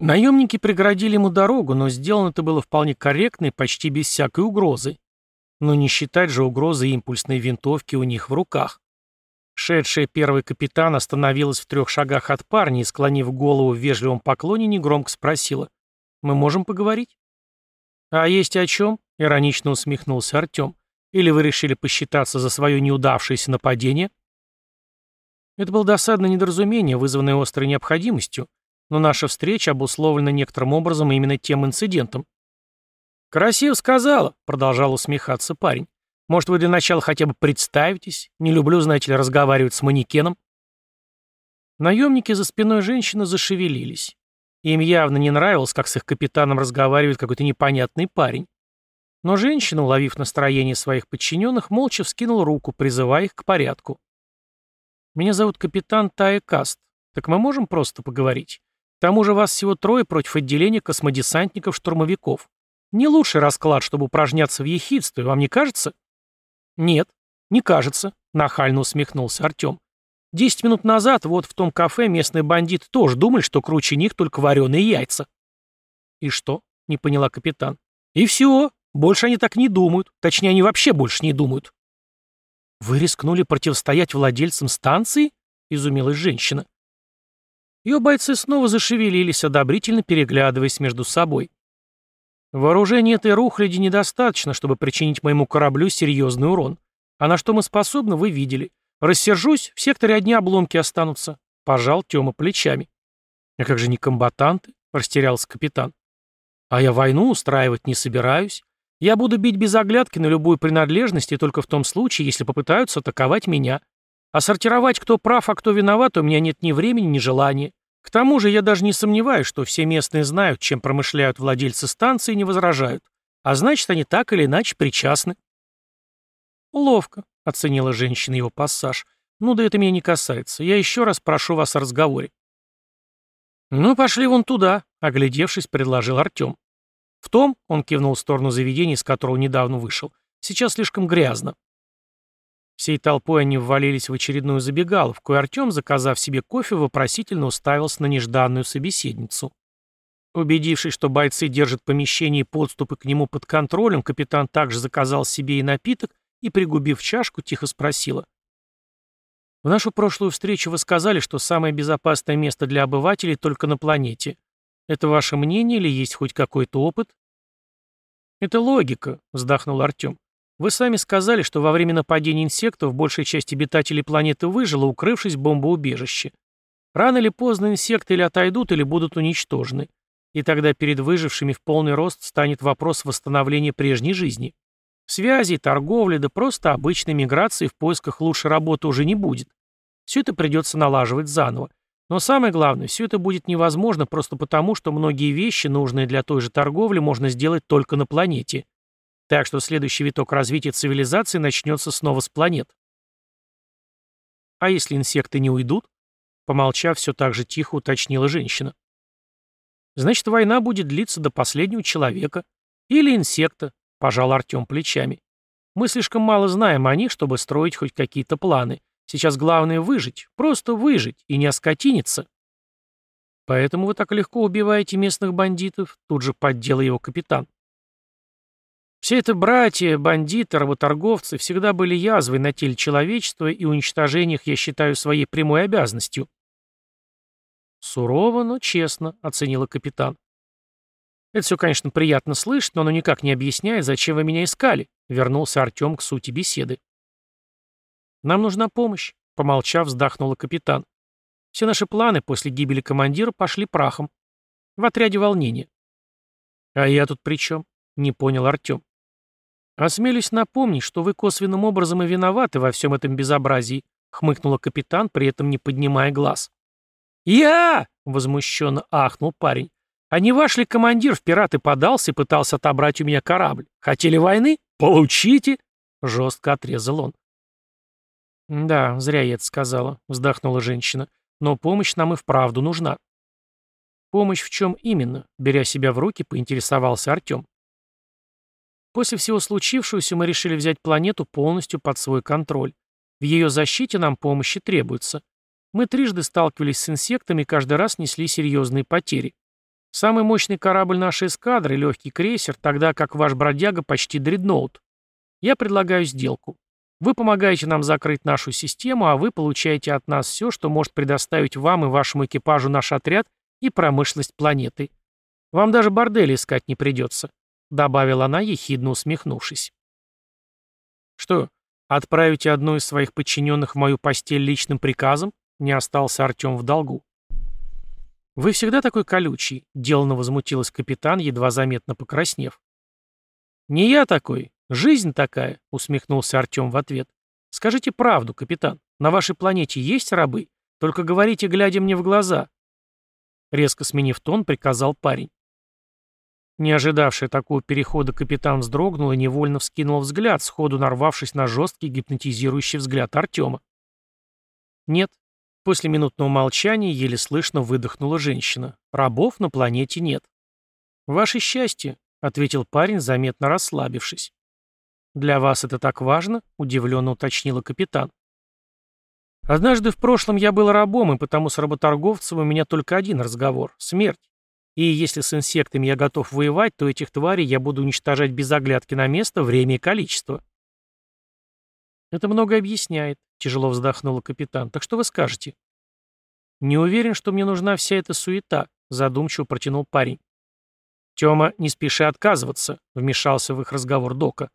Наемники преградили ему дорогу, но сделано это было вполне корректно и почти без всякой угрозы. Но не считать же угрозы импульсной винтовки у них в руках. Шедшая первый капитан остановилась в трех шагах от парня и, склонив голову в вежливом поклоне, негромко спросила. «Мы можем поговорить?» «А есть о чем?» — иронично усмехнулся Артем. «Или вы решили посчитаться за свое неудавшееся нападение?» Это было досадное недоразумение, вызванное острой необходимостью, но наша встреча обусловлена некоторым образом именно тем инцидентом. «Красиво сказала», — продолжал усмехаться парень. «Может, вы для начала хотя бы представитесь? Не люблю, знаете ли, разговаривать с манекеном». Наемники за спиной женщины зашевелились. Им явно не нравилось, как с их капитаном разговаривает какой-то непонятный парень. Но женщина, уловив настроение своих подчиненных, молча вскинула руку, призывая их к порядку. «Меня зовут капитан Тая Каст. Так мы можем просто поговорить? К тому же вас всего трое против отделения космодесантников-штурмовиков. Не лучший расклад, чтобы упражняться в ехидстве, вам не кажется? Нет, не кажется, нахально усмехнулся Артем. Десять минут назад вот в том кафе местные бандиты тоже думали, что круче них только вареные яйца. И что? Не поняла капитан. И все. Больше они так не думают. Точнее, они вообще больше не думают. Вы рискнули противостоять владельцам станции? Изумилась женщина. Ее бойцы снова зашевелились, одобрительно переглядываясь между собой. Вооружения этой рухляди недостаточно, чтобы причинить моему кораблю серьезный урон. А на что мы способны, вы видели. Рассержусь, в секторе одни обломки останутся. Пожал Тёма плечами. А как же не комбатанты? Растерялся капитан. А я войну устраивать не собираюсь. Я буду бить без оглядки на любую принадлежность и только в том случае, если попытаются атаковать меня. А сортировать, кто прав, а кто виноват, у меня нет ни времени, ни желания. К тому же я даже не сомневаюсь, что все местные знают, чем промышляют владельцы станции и не возражают. А значит, они так или иначе причастны. «Ловко», — оценила женщина его пассаж. «Ну да это меня не касается. Я еще раз прошу вас о разговоре». «Ну, пошли вон туда», — оглядевшись, предложил Артем. «В том», — он кивнул в сторону заведения, из которого недавно вышел, — «сейчас слишком грязно. Всей толпой они ввалились в очередную забегаловку, и Артем, заказав себе кофе, вопросительно уставился на нежданную собеседницу. Убедившись, что бойцы держат помещение и подступы к нему под контролем, капитан также заказал себе и напиток и, пригубив чашку, тихо спросила. «В нашу прошлую встречу вы сказали, что самое безопасное место для обывателей только на планете. Это ваше мнение или есть хоть какой-то опыт?» «Это логика», — вздохнул Артем. Вы сами сказали, что во время нападения инсектов большая часть обитателей планеты выжила, укрывшись в бомбоубежище. Рано или поздно инсекты или отойдут, или будут уничтожены. И тогда перед выжившими в полный рост станет вопрос восстановления прежней жизни. Связи, торговли, да просто обычной миграции в поисках лучшей работы уже не будет. Все это придется налаживать заново. Но самое главное, все это будет невозможно просто потому, что многие вещи, нужные для той же торговли, можно сделать только на планете. Так что следующий виток развития цивилизации начнется снова с планет. А если инсекты не уйдут? Помолчав, все так же тихо уточнила женщина. Значит, война будет длиться до последнего человека. Или инсекта, пожал Артем плечами. Мы слишком мало знаем о них, чтобы строить хоть какие-то планы. Сейчас главное выжить, просто выжить и не оскотиниться. Поэтому вы так легко убиваете местных бандитов, тут же поддел его капитан. Все это братья, бандиты, работорговцы всегда были язвой на теле человечества, и уничтожение их я считаю своей прямой обязанностью. Сурово, но честно, оценила капитан. Это все, конечно, приятно слышать, но оно никак не объясняет, зачем вы меня искали, вернулся Артем к сути беседы. Нам нужна помощь, помолчав, вздохнула капитан. Все наши планы после гибели командира пошли прахом. В отряде волнения. А я тут при чем? Не понял Артем. «Осмелюсь напомнить, что вы косвенным образом и виноваты во всем этом безобразии», — хмыкнула капитан, при этом не поднимая глаз. «Я!» — возмущенно ахнул парень. «А не ваш ли командир в пираты подался и пытался отобрать у меня корабль? Хотели войны? Получите!» — жестко отрезал он. «Да, зря я это сказала», — вздохнула женщина. «Но помощь нам и вправду нужна». «Помощь в чем именно?» — беря себя в руки, поинтересовался Артем. После всего случившегося мы решили взять планету полностью под свой контроль. В ее защите нам помощи требуется. Мы трижды сталкивались с инсектами и каждый раз несли серьезные потери. Самый мощный корабль нашей эскадры — легкий крейсер, тогда как ваш бродяга почти дредноут. Я предлагаю сделку. Вы помогаете нам закрыть нашу систему, а вы получаете от нас все, что может предоставить вам и вашему экипажу наш отряд и промышленность планеты. Вам даже бордели искать не придется», — добавила она, ехидно усмехнувшись. «Что, отправите одну из своих подчиненных в мою постель личным приказом?» — не остался Артем в долгу. «Вы всегда такой колючий», — деланно возмутилась капитан, едва заметно покраснев. «Не я такой, жизнь такая», — усмехнулся Артем в ответ. «Скажите правду, капитан, на вашей планете есть рабы? Только говорите, глядя мне в глаза». Резко сменив тон, приказал парень. Не ожидавший такого перехода капитан вздрогнул и невольно вскинул взгляд, сходу нарвавшись на жесткий гипнотизирующий взгляд Артема. «Нет, После минутного молчания еле слышно выдохнула женщина. «Рабов на планете нет». «Ваше счастье», — ответил парень, заметно расслабившись. «Для вас это так важно?» — удивленно уточнила капитан. «Однажды в прошлом я был рабом, и потому с работорговцем у меня только один разговор — смерть. И если с инсектами я готов воевать, то этих тварей я буду уничтожать без оглядки на место, время и количество». «Это многое объясняет», — тяжело вздохнула капитан. «Так что вы скажете?» «Не уверен, что мне нужна вся эта суета», — задумчиво протянул парень. «Тёма, не спеши отказываться», — вмешался в их разговор Дока.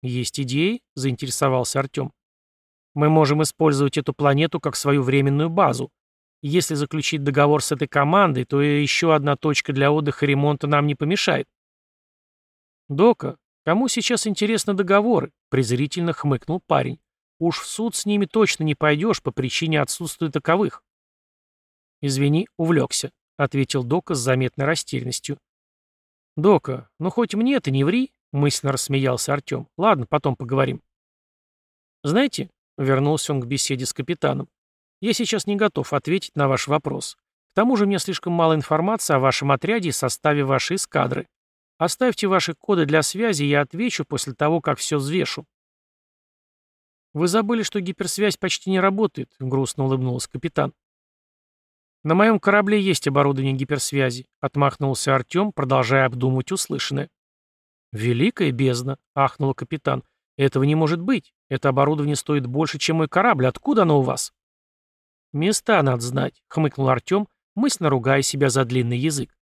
«Есть идеи?» — заинтересовался Артём. «Мы можем использовать эту планету как свою временную базу. Если заключить договор с этой командой, то еще одна точка для отдыха и ремонта нам не помешает». «Дока, «Кому сейчас интересны договоры?» — презрительно хмыкнул парень. «Уж в суд с ними точно не пойдешь по причине отсутствия таковых». «Извини, увлекся», — ответил Дока с заметной растерянностью. «Дока, ну хоть мне ты не ври», — мысленно рассмеялся Артем. «Ладно, потом поговорим». «Знаете», — вернулся он к беседе с капитаном, «я сейчас не готов ответить на ваш вопрос. К тому же меня слишком мало информации о вашем отряде и составе вашей эскадры. Оставьте ваши коды для связи, я отвечу после того, как все взвешу. Вы забыли, что гиперсвязь почти не работает, грустно улыбнулся капитан. На моем корабле есть оборудование гиперсвязи, отмахнулся Артем, продолжая обдумывать услышанное. Великая бездна, ахнул капитан. Этого не может быть. Это оборудование стоит больше, чем мой корабль. Откуда оно у вас? Места надо знать, хмыкнул Артем, мысленно ругая себя за длинный язык.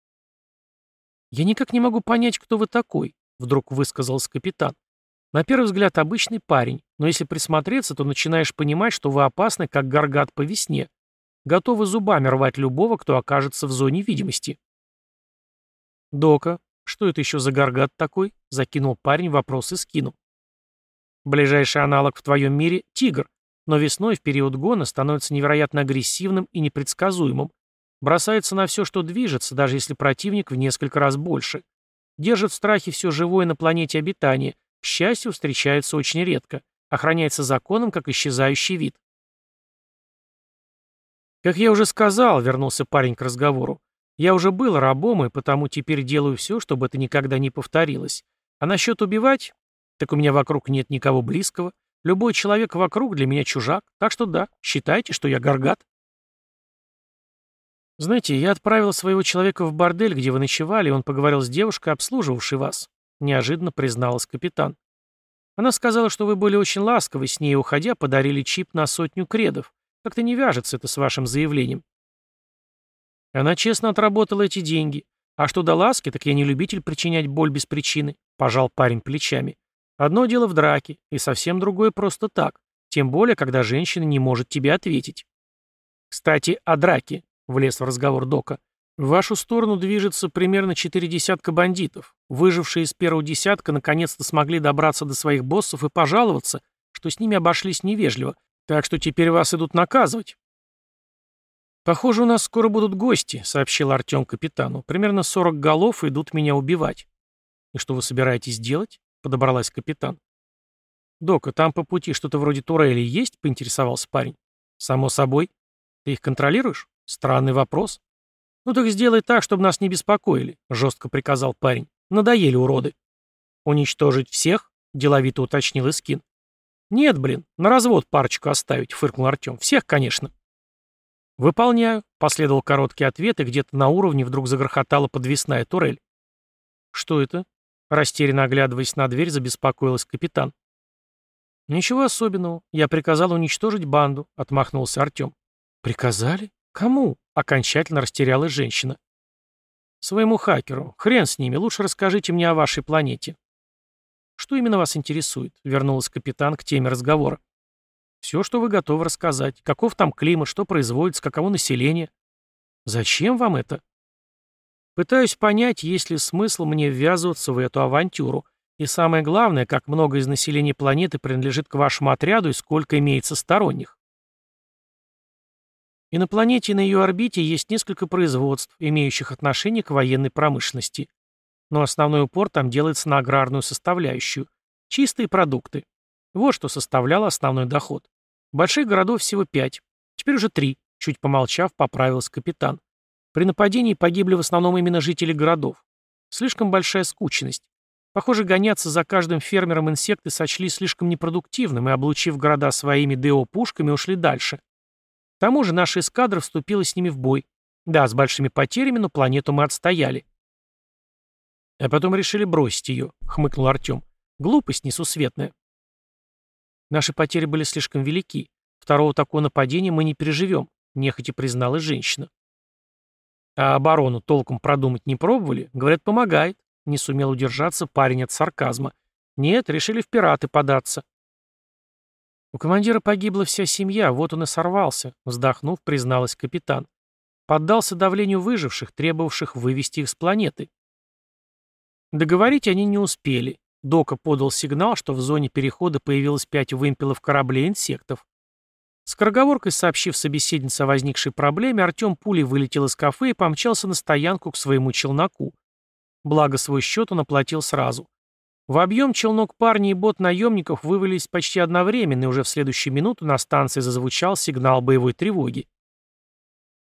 «Я никак не могу понять, кто вы такой», — вдруг высказался капитан. «На первый взгляд обычный парень, но если присмотреться, то начинаешь понимать, что вы опасны, как горгат по весне. Готовы зубами рвать любого, кто окажется в зоне видимости». «Дока, что это еще за горгат такой?» — закинул парень вопрос и скинул. «Ближайший аналог в твоем мире — тигр, но весной в период гона становится невероятно агрессивным и непредсказуемым, Бросается на все, что движется, даже если противник в несколько раз больше. Держит в страхе все живое на планете обитания. К счастью, встречается очень редко. Охраняется законом, как исчезающий вид. Как я уже сказал, вернулся парень к разговору, я уже был рабом и потому теперь делаю все, чтобы это никогда не повторилось. А насчет убивать? Так у меня вокруг нет никого близкого. Любой человек вокруг для меня чужак. Так что да, считайте, что я горгат. «Знаете, я отправил своего человека в бордель, где вы ночевали, и он поговорил с девушкой, обслуживавшей вас», — неожиданно призналась капитан. «Она сказала, что вы были очень ласковы с ней, уходя, подарили чип на сотню кредов. Как-то не вяжется это с вашим заявлением». Она честно отработала эти деньги. А что до ласки, так я не любитель причинять боль без причины, — пожал парень плечами. Одно дело в драке, и совсем другое просто так. Тем более, когда женщина не может тебе ответить. Кстати, о драке. — влез в разговор Дока. «В вашу сторону движется примерно четыре десятка бандитов. Выжившие из первого десятка наконец-то смогли добраться до своих боссов и пожаловаться, что с ними обошлись невежливо, так что теперь вас идут наказывать». «Похоже, у нас скоро будут гости», — сообщил Артем капитану. «Примерно сорок голов идут меня убивать». «И что вы собираетесь делать?» — подобралась капитан. «Дока, там по пути что-то вроде турели есть?» — поинтересовался парень. «Само собой. Ты их контролируешь?» Странный вопрос. Ну так сделай так, чтобы нас не беспокоили, жестко приказал парень. Надоели уроды. Уничтожить всех? Деловито уточнил Искин. Нет, блин, на развод парочку оставить, фыркнул Артем. Всех, конечно. Выполняю, Последовал короткий ответ, и где-то на уровне вдруг загрохотала подвесная турель. «Что это?» Растерянно оглядываясь на дверь, забеспокоилась капитан. «Ничего особенного. Я приказал уничтожить банду», — отмахнулся Артем. «Приказали? Кому?» — окончательно растерялась женщина. «Своему хакеру. Хрен с ними. Лучше расскажите мне о вашей планете». «Что именно вас интересует?» — вернулась капитан к теме разговора. «Все, что вы готовы рассказать. Каков там климат, что производится, каково население». «Зачем вам это?» «Пытаюсь понять, есть ли смысл мне ввязываться в эту авантюру. И самое главное, как много из населения планеты принадлежит к вашему отряду и сколько имеется сторонних. И на планете и на ее орбите есть несколько производств, имеющих отношение к военной промышленности. Но основной упор там делается на аграрную составляющую. Чистые продукты. Вот что составляло основной доход. Больших городов всего пять. Теперь уже три. Чуть помолчав, поправился капитан. При нападении погибли в основном именно жители городов. Слишком большая скученность. Похоже, гоняться за каждым фермером инсекты сочли слишком непродуктивным и, облучив города своими ДО-пушками, ушли дальше. К тому же наша эскадра вступила с ними в бой. Да, с большими потерями, но планету мы отстояли. А потом решили бросить ее, хмыкнул Артем. Глупость несусветная. Наши потери были слишком велики. Второго такого нападения мы не переживем, нехотя призналась женщина. А оборону толком продумать не пробовали? Говорят, помогает. Не сумел удержаться парень от сарказма. Нет, решили в пираты податься. У командира погибла вся семья, вот он и сорвался, вздохнув, призналась капитан. Поддался давлению выживших, требовавших вывести их с планеты. Договорить они не успели. Дока подал сигнал, что в зоне перехода появилось пять вымпелов кораблей инсектов. Скороговоркой сообщив собеседнице о возникшей проблеме, Артем пулей вылетел из кафе и помчался на стоянку к своему челноку. Благо свой счет он оплатил сразу. В объем челнок парней и бот наемников вывалились почти одновременно, и уже в следующую минуту на станции зазвучал сигнал боевой тревоги.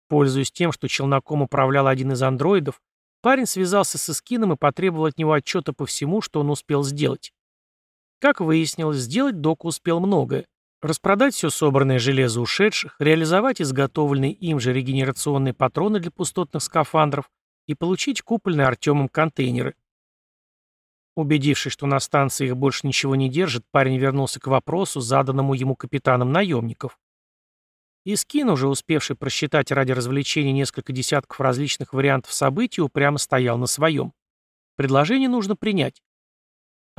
Пользуясь тем, что челноком управлял один из андроидов, парень связался с Искином и потребовал от него отчета по всему, что он успел сделать. Как выяснилось, сделать Док успел многое. Распродать все собранное железо ушедших, реализовать изготовленные им же регенерационные патроны для пустотных скафандров, и получить купольные Артемом контейнеры. Убедившись, что на станции их больше ничего не держит, парень вернулся к вопросу, заданному ему капитаном наемников. Искин, уже успевший просчитать ради развлечения несколько десятков различных вариантов событий, упрямо стоял на своем. Предложение нужно принять.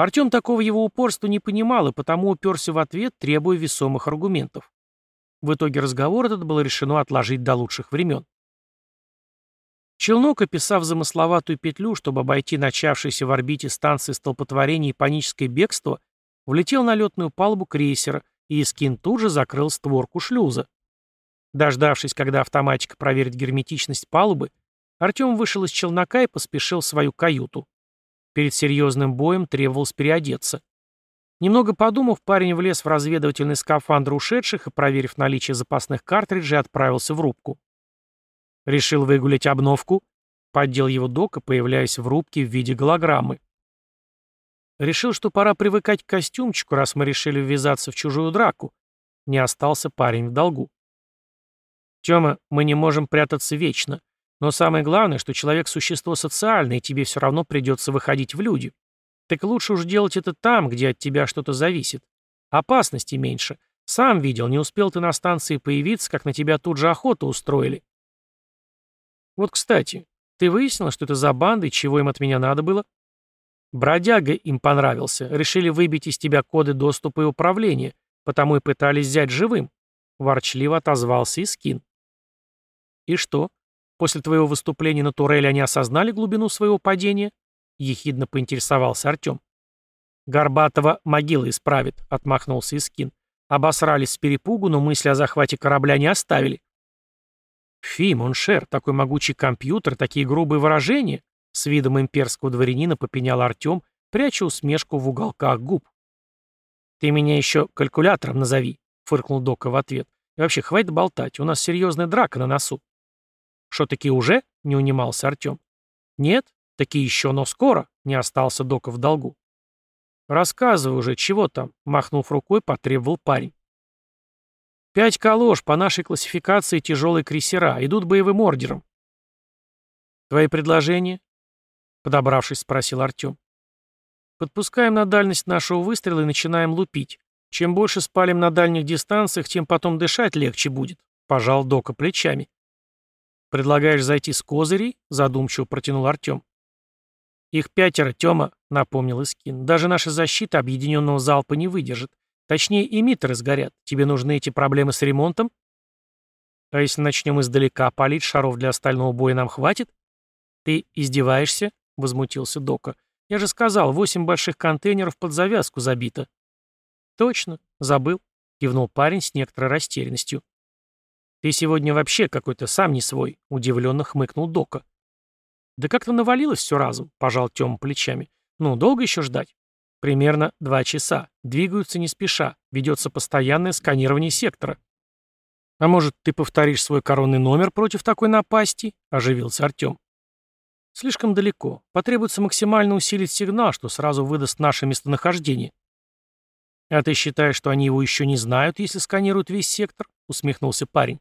Артем такого его упорства не понимал и потому уперся в ответ, требуя весомых аргументов. В итоге разговор этот было решено отложить до лучших времен. Челнок, описав замысловатую петлю, чтобы обойти начавшееся в орбите станции столпотворение и паническое бегство, влетел на летную палубу крейсера, и Искин тут же закрыл створку шлюза. Дождавшись, когда автоматика проверит герметичность палубы, Артем вышел из челнока и поспешил в свою каюту. Перед серьезным боем требовалось переодеться. Немного подумав, парень влез в разведывательный скафандр ушедших и, проверив наличие запасных картриджей, отправился в рубку. Решил выгулять обновку? Поддел его дока, появляясь в рубке в виде голограммы. Решил, что пора привыкать к костюмчику, раз мы решили ввязаться в чужую драку. Не остался парень в долгу. Тёма, мы не можем прятаться вечно. Но самое главное, что человек – существо социальное, и тебе все равно придется выходить в люди. Так лучше уж делать это там, где от тебя что-то зависит. Опасности меньше. Сам видел, не успел ты на станции появиться, как на тебя тут же охоту устроили. Вот, кстати, ты выяснила, что это за банда и чего им от меня надо было? Бродяга им понравился. Решили выбить из тебя коды доступа и управления, потому и пытались взять живым. Ворчливо отозвался Искин. И что? После твоего выступления на туреле они осознали глубину своего падения? Ехидно поинтересовался Артем. Горбатого могила исправит, отмахнулся Искин. Обосрались с перепугу, но мысли о захвате корабля не оставили. «Фи, mon cher, такой могучий компьютер, такие грубые выражения!» С видом имперского дворянина попенял Артем, пряча усмешку в уголках губ. «Ты меня еще калькулятором назови», — фыркнул Дока в ответ. «И вообще, хватит болтать, у нас серьезная драка на носу». «Что, таки уже?» — не унимался Артем. «Нет, таки еще, но скоро», — не остался Дока в долгу. «Рассказывай уже, чего там?» — махнув рукой, потребовал парень. Пять калош по нашей классификации тяжелые крейсера, идут боевым ордером. Твои предложения? Подобравшись, спросил Артем. Подпускаем на дальность нашего выстрела и начинаем лупить. Чем больше спалим на дальних дистанциях, тем потом дышать легче будет. Пожал Дока плечами. «Предлагаешь зайти с козырей?» — задумчиво протянул Артем. «Их пятеро, Тёма», — напомнил Искин. «Даже наша защита объединенного залпа не выдержит. Точнее, эмиттеры сгорят. Тебе нужны эти проблемы с ремонтом? А если начнем издалека палить, шаров для остального боя нам хватит? Ты издеваешься? Возмутился Дока. Я же сказал, восемь больших контейнеров под завязку забито. Точно, забыл, кивнул парень с некоторой растерянностью. Ты сегодня вообще какой-то сам не свой, удивленно хмыкнул Дока. Да как-то навалилось все разом, пожал Тёма плечами. Ну, долго еще ждать? Примерно два часа. Двигаются не спеша. Ведется постоянное сканирование сектора. «А может, ты повторишь свой коронный номер против такой напасти?» – оживился Артем. «Слишком далеко. Потребуется максимально усилить сигнал, что сразу выдаст наше местонахождение». «А ты считаешь, что они его еще не знают, если сканируют весь сектор?» – усмехнулся парень.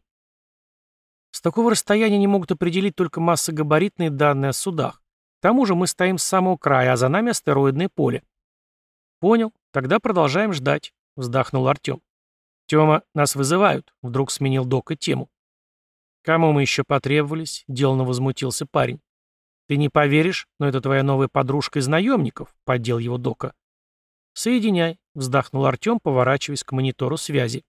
«С такого расстояния они могут определить только массогабаритные данные о судах. К тому же мы стоим с самого края, а за нами астероидное поле. «Понял. Тогда продолжаем ждать», — вздохнул Артем. «Тёма, нас вызывают», — вдруг сменил Дока тему. «Кому мы еще потребовались?» — деланно возмутился парень. «Ты не поверишь, но это твоя новая подружка из наемников», — поддел его Дока. «Соединяй», — вздохнул Артем, поворачиваясь к монитору связи.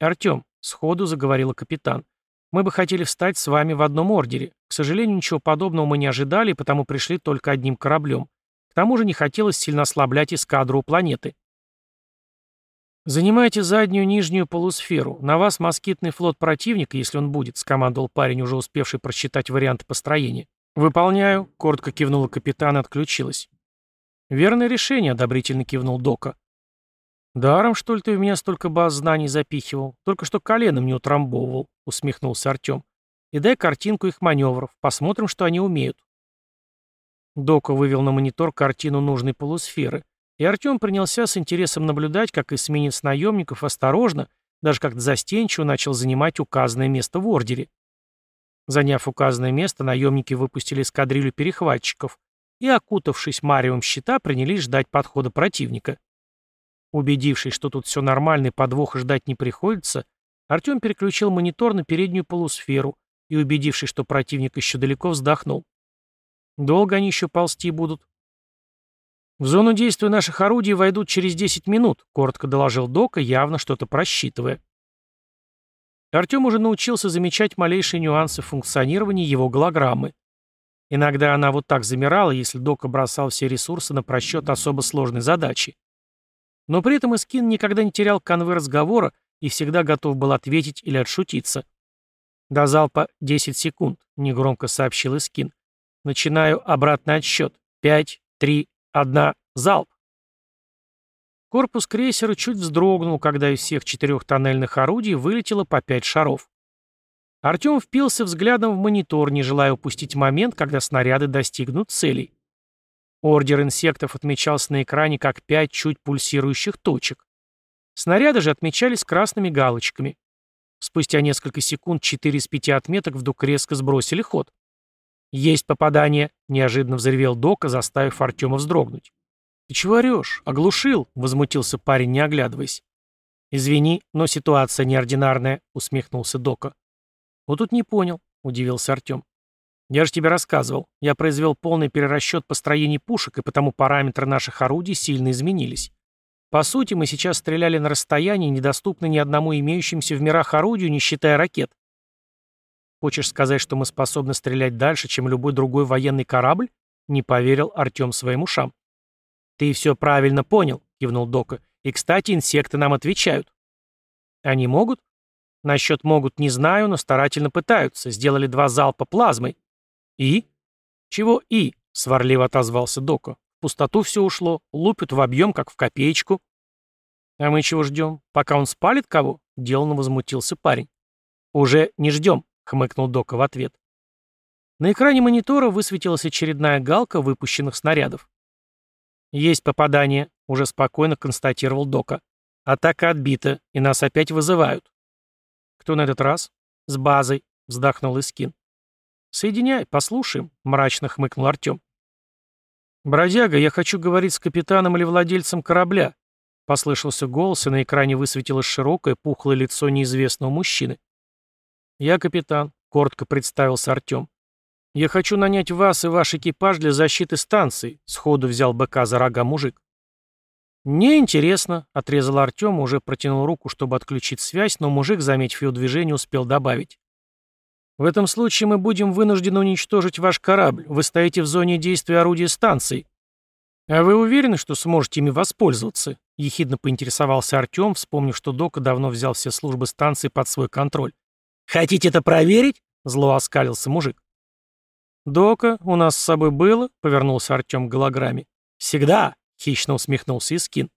«Артем», — сходу заговорила капитан, — «мы бы хотели встать с вами в одном ордере. К сожалению, ничего подобного мы не ожидали, потому пришли только одним кораблем. К тому же не хотелось сильно ослаблять эскадру у планеты. «Занимайте заднюю нижнюю полусферу. На вас москитный флот противника, если он будет», — скомандовал парень, уже успевший просчитать варианты построения. «Выполняю», — коротко кивнула капитан и отключилась. «Верное решение», — одобрительно кивнул Дока. «Даром, что ли, ты в меня столько баз знаний запихивал? Только что коленом не утрамбовывал», — усмехнулся Артем. «И дай картинку их маневров. Посмотрим, что они умеют». Дока вывел на монитор картину нужной полусферы, и Артем принялся с интересом наблюдать, как эсминец наемников осторожно, даже как-то застенчиво начал занимать указанное место в ордере. Заняв указанное место, наемники выпустили эскадрилью перехватчиков и, окутавшись маревом щита, принялись ждать подхода противника. Убедившись, что тут все нормально и подвоха ждать не приходится, Артем переключил монитор на переднюю полусферу и, убедившись, что противник еще далеко, вздохнул. Долго они еще ползти будут? В зону действия наших орудий войдут через 10 минут, коротко доложил Дока, явно что-то просчитывая. Артем уже научился замечать малейшие нюансы функционирования его голограммы. Иногда она вот так замирала, если Дока бросал все ресурсы на просчет особо сложной задачи. Но при этом Искин никогда не терял канвы разговора и всегда готов был ответить или отшутиться. «До залпа 10 секунд», — негромко сообщил Искин. Начинаю обратный отсчет. Пять, три, одна, залп. Корпус крейсера чуть вздрогнул, когда из всех четырех тоннельных орудий вылетело по пять шаров. Артем впился взглядом в монитор, не желая упустить момент, когда снаряды достигнут целей. Ордер инсектов отмечался на экране как пять чуть пульсирующих точек. Снаряды же отмечались красными галочками. Спустя несколько секунд четыре из пяти отметок вдруг резко сбросили ход. «Есть попадание!» — неожиданно взревел Дока, заставив Артема вздрогнуть. «Ты чего орешь? Оглушил?» — возмутился парень, не оглядываясь. «Извини, но ситуация неординарная», — усмехнулся Дока. «Вот тут не понял», — удивился Артем. «Я же тебе рассказывал. Я произвел полный перерасчет построений пушек, и потому параметры наших орудий сильно изменились. По сути, мы сейчас стреляли на расстоянии, недоступное ни одному имеющимся в мирах орудию, не считая ракет. Хочешь сказать, что мы способны стрелять дальше, чем любой другой военный корабль? Не поверил Артем своим ушам. Ты все правильно понял, кивнул Дока. И, кстати, инсекты нам отвечают. Они могут? Насчет могут не знаю, но старательно пытаются. Сделали два залпа плазмой. И? Чего и? Сварливо отозвался Дока. В пустоту все ушло, лупят в объем, как в копеечку. А мы чего ждем? Пока он спалит кого? Деланно возмутился парень. Уже не ждем, — хмыкнул Дока в ответ. На экране монитора высветилась очередная галка выпущенных снарядов. «Есть попадание», — уже спокойно констатировал Дока. «Атака отбита, и нас опять вызывают». Кто на этот раз? С базой, вздохнул Искин. Соединяй, послушаем, мрачно хмыкнул Артем. «Бродяга, я хочу говорить с капитаном или владельцем корабля», — послышался голос, и на экране высветилось широкое, пухлое лицо неизвестного мужчины. «Я капитан», — коротко представился Артем. «Я хочу нанять вас и ваш экипаж для защиты станции», — сходу взял быка за рога мужик. «Мне интересно», — отрезал Артем, уже протянул руку, чтобы отключить связь, но мужик, заметив его движение, успел добавить. «В этом случае мы будем вынуждены уничтожить ваш корабль. Вы стоите в зоне действия орудия станции». «А вы уверены, что сможете ими воспользоваться?» — ехидно поинтересовался Артем, вспомнив, что Дока давно взял все службы станции под свой контроль. «Хотите это проверить?» — зло оскалился мужик. «Дока, у нас с собой было?» — повернулся Артем к голограмме. «Всегда!» — хищно усмехнулся Искин.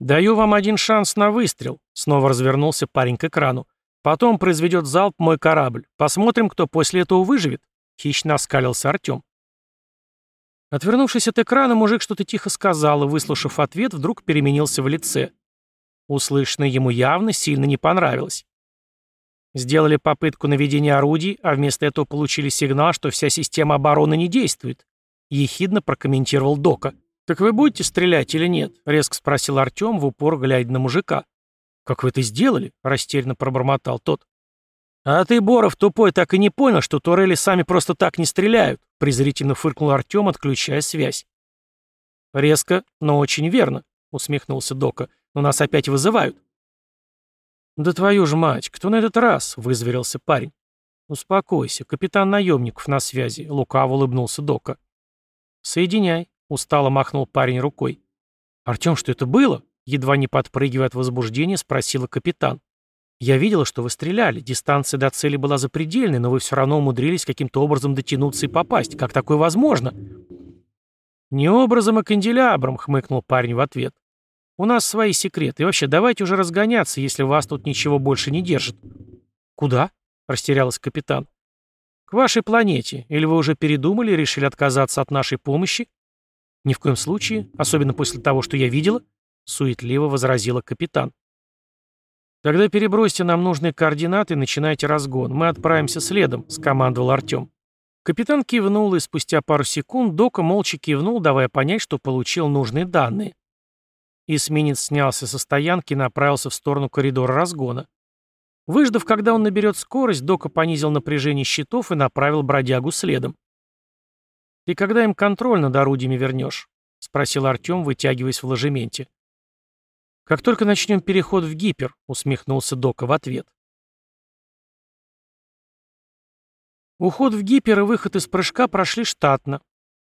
«Даю вам один шанс на выстрел», — снова развернулся парень к экрану. «Потом произведет залп мой корабль. Посмотрим, кто после этого выживет», — хищно оскалился Артем. Отвернувшись от экрана, мужик что-то тихо сказал и, выслушав ответ, вдруг переменился в лице. Услышанное ему явно сильно не понравилось. Сделали попытку наведения орудий, а вместо этого получили сигнал, что вся система обороны не действует. Ехидно прокомментировал Дока. «Так вы будете стрелять или нет?» — резко спросил Артем, в упор глядя на мужика. «Как вы это сделали?» — растерянно пробормотал тот. «А ты, Боров, тупой, так и не понял, что турели сами просто так не стреляют», — презрительно фыркнул Артем, отключая связь. «Резко, но очень верно», — усмехнулся Дока. «Но нас опять вызывают». «Да твою ж мать, кто на этот раз?» — вызверился парень. «Успокойся, капитан наемников на связи», — лукаво улыбнулся Дока. «Соединяй», — устало махнул парень рукой. «Артем, что это было?» — едва не подпрыгивая от возбуждения, спросила капитан. «Я видела, что вы стреляли. Дистанция до цели была запредельной, но вы все равно умудрились каким-то образом дотянуться и попасть. Как такое возможно?» «Не образом, а канделябром», — хмыкнул парень в ответ. У нас свои секреты. И вообще, давайте уже разгоняться, если вас тут ничего больше не держит». «Куда?» — растерялась капитан. «К вашей планете. Или вы уже передумали и решили отказаться от нашей помощи?» «Ни в коем случае, особенно после того, что я видела», — суетливо возразила капитан. «Тогда перебросьте нам нужные координаты и начинайте разгон. Мы отправимся следом», — скомандовал Артем. Капитан кивнул, и спустя пару секунд Дока молча кивнул, давая понять, что получил нужные данные. Эсминец снялся со стоянки и направился в сторону коридора разгона. Выждав, когда он наберет скорость, Дока понизил напряжение щитов и направил бродягу следом. «Ты когда им контроль над орудиями вернешь?» — спросил Артем, вытягиваясь в ложементе. «Как только начнем переход в гипер», — усмехнулся Дока в ответ. Уход в гипер и выход из прыжка прошли штатно.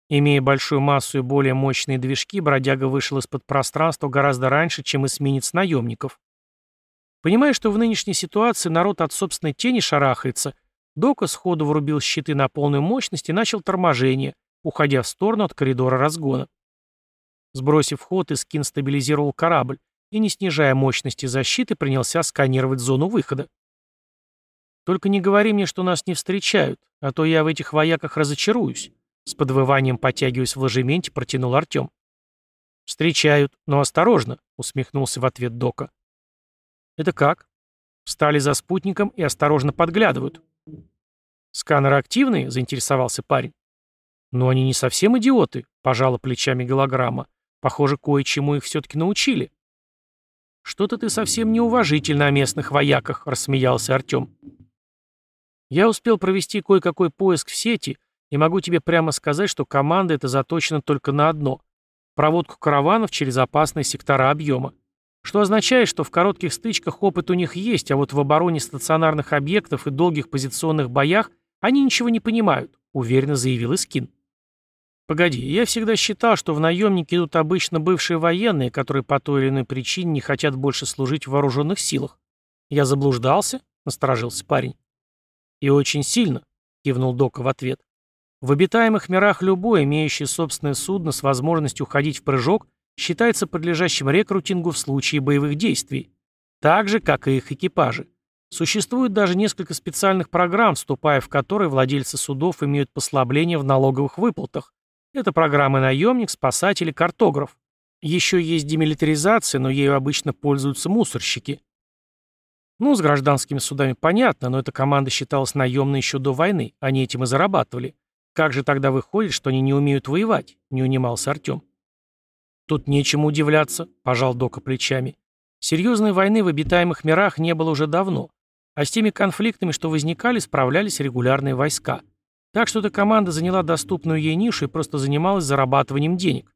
Имея большую массу и более мощные движки, бродяга вышел из-под пространства гораздо раньше, чем эсминец наемников. Понимая, что в нынешней ситуации народ от собственной тени шарахается, Дока сходу врубил щиты на полную мощность и начал торможение, уходя в сторону от коридора разгона. Сбросив ход, Искин стабилизировал корабль и, не снижая мощности защиты, принялся сканировать зону выхода. «Только не говори мне, что нас не встречают, а то я в этих вояках разочаруюсь», с подвыванием потягиваясь в ложементе, протянул Артем. «Встречают, но осторожно», — усмехнулся в ответ Дока. «Это как?» Встали за спутником и осторожно подглядывают. «Сканеры активные?» — заинтересовался парень. «Но они не совсем идиоты», — пожала плечами голограмма. «Похоже, кое-чему их все-таки научили». «Что-то ты совсем неуважительно о местных вояках», — рассмеялся Артем. «Я успел провести кое-какой поиск в сети и могу тебе прямо сказать, что команда это заточена только на одно – проводку караванов через опасные сектора объема. Что означает, что в коротких стычках опыт у них есть, а вот в обороне стационарных объектов и долгих позиционных боях они ничего не понимают, уверенно заявил Искин. Погоди, я всегда считал, что в наемники идут обычно бывшие военные, которые по той или иной причине не хотят больше служить в вооруженных силах. Я заблуждался? Насторожился парень. И очень сильно, кивнул Дока в ответ. В обитаемых мирах любой, имеющий собственное судно с возможностью уходить в прыжок, считается подлежащим рекрутингу в случае боевых действий, так же, как и их экипажи. Существует даже несколько специальных программ, вступая в которые владельцы судов имеют послабления в налоговых выплатах. Это программы «Наемник», «Спасатель» и «Картограф». Еще есть демилитаризация, но ею обычно пользуются мусорщики. Ну, с гражданскими судами понятно, но эта команда считалась наемной еще до войны, они этим и зарабатывали. Как же тогда выходит, что они не умеют воевать? Не унимался Артем. Тут нечему удивляться, пожал Дока плечами. Серьезной войны в обитаемых мирах не было уже давно, а с теми конфликтами, что возникали, справлялись регулярные войска. Так что эта команда заняла доступную ей нишу и просто занималась зарабатыванием денег.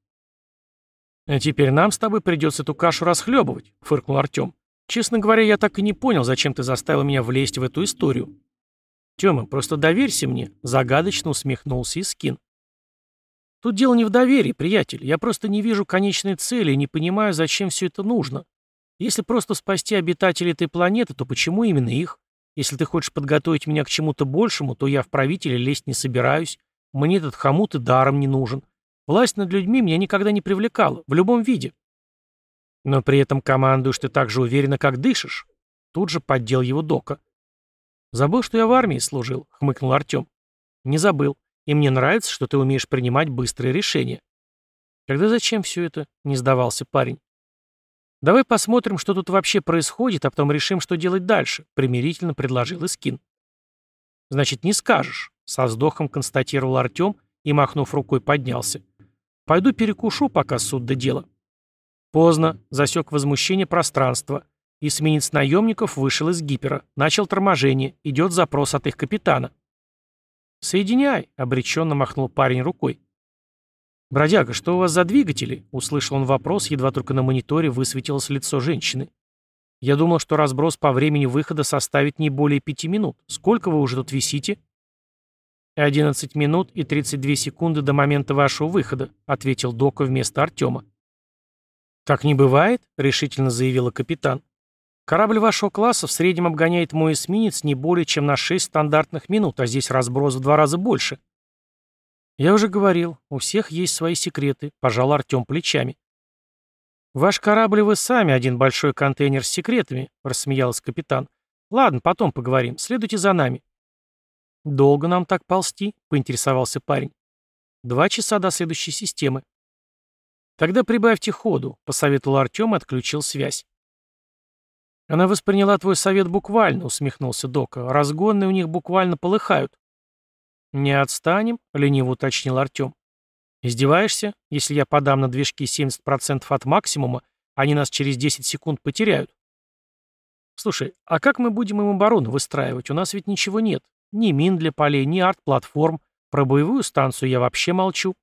«А теперь нам с тобой придется эту кашу расхлебывать», — фыркнул Артем. Честно говоря, я так и не понял, зачем ты заставил меня влезть в эту историю. Тёма, просто доверься мне, загадочно усмехнулся Искин. Тут дело не в доверии, приятель. Я просто не вижу конечной цели и не понимаю, зачем все это нужно. Если просто спасти обитателей этой планеты, то почему именно их? Если ты хочешь подготовить меня к чему-то большему, то я в правителя лезть не собираюсь. Мне этот хомут и даром не нужен. Власть над людьми меня никогда не привлекала, в любом виде. Но при этом командуешь ты так же уверенно, как дышишь. Тут же поддел его Дока. «Забыл, что я в армии служил», — хмыкнул Артем. «Не забыл. И мне нравится, что ты умеешь принимать быстрые решения». «Тогда зачем все это?» — не сдавался парень. «Давай посмотрим, что тут вообще происходит, а потом решим, что делать дальше», — примирительно предложил Искин. «Значит, не скажешь», — со вздохом констатировал Артем и, махнув рукой, поднялся. «Пойду перекушу, пока суд до дела». Поздно, засек возмущение пространства. Эсминец наемников вышел из гипера. Начал торможение. Идет запрос от их капитана. «Соединяй», — обреченно махнул парень рукой. «Бродяга, что у вас за двигатели?» — услышал он вопрос, едва только на мониторе высветилось лицо женщины. «Я думал, что разброс по времени выхода составит не более пяти минут. Сколько вы уже тут висите?» «Одиннадцать минут и тридцать две секунды до момента вашего выхода», — ответил Дока вместо Артема. «Так не бывает», — решительно заявила капитан. «Корабль вашего класса в среднем обгоняет мой эсминец не более чем на 6 стандартных минут, а здесь разброс в два раза больше». «Я уже говорил, у всех есть свои секреты», — пожал Артем плечами. «Ваш корабль вы сами один большой контейнер с секретами», — рассмеялась капитан. «Ладно, потом поговорим. Следуйте за нами». «Долго нам так ползти?» — поинтересовался парень. «Два часа до следующей системы». «Тогда прибавьте ходу», — посоветовал Артем и отключил связь. «Она восприняла твой совет буквально», — усмехнулся Дока. «Разгонные у них буквально полыхают». «Не отстанем?» — лениво уточнил Артем. «Издеваешься? Если я подам на движки 70% от максимума, они нас через 10 секунд потеряют». «Слушай, а как мы будем им оборону выстраивать? У нас ведь ничего нет. Ни мин для полей, ни арт-платформ. Про боевую станцию я вообще молчу».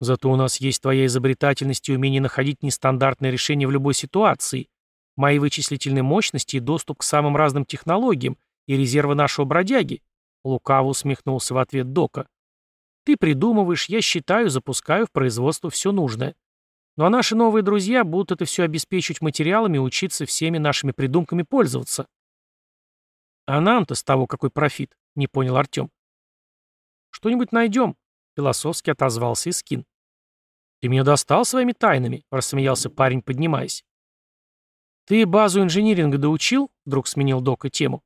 Зато у нас есть твоя изобретательность и умение находить нестандартные решения в любой ситуации, мои вычислительные мощности и доступ к самым разным технологиям и резервы нашего бродяги», — лукаво усмехнулся в ответ Дока. «Ты придумываешь, я считаю, запускаю в производство все нужное. Ну а наши новые друзья будут это все обеспечивать материалами и учиться всеми нашими придумками пользоваться». «А нам-то с того какой профит?» — не понял Артем. «Что-нибудь найдем», — философски отозвался Искин. «Ты меня достал своими тайнами?» — рассмеялся парень, поднимаясь. «Ты базу инжиниринга доучил?» — вдруг сменил Дока тему.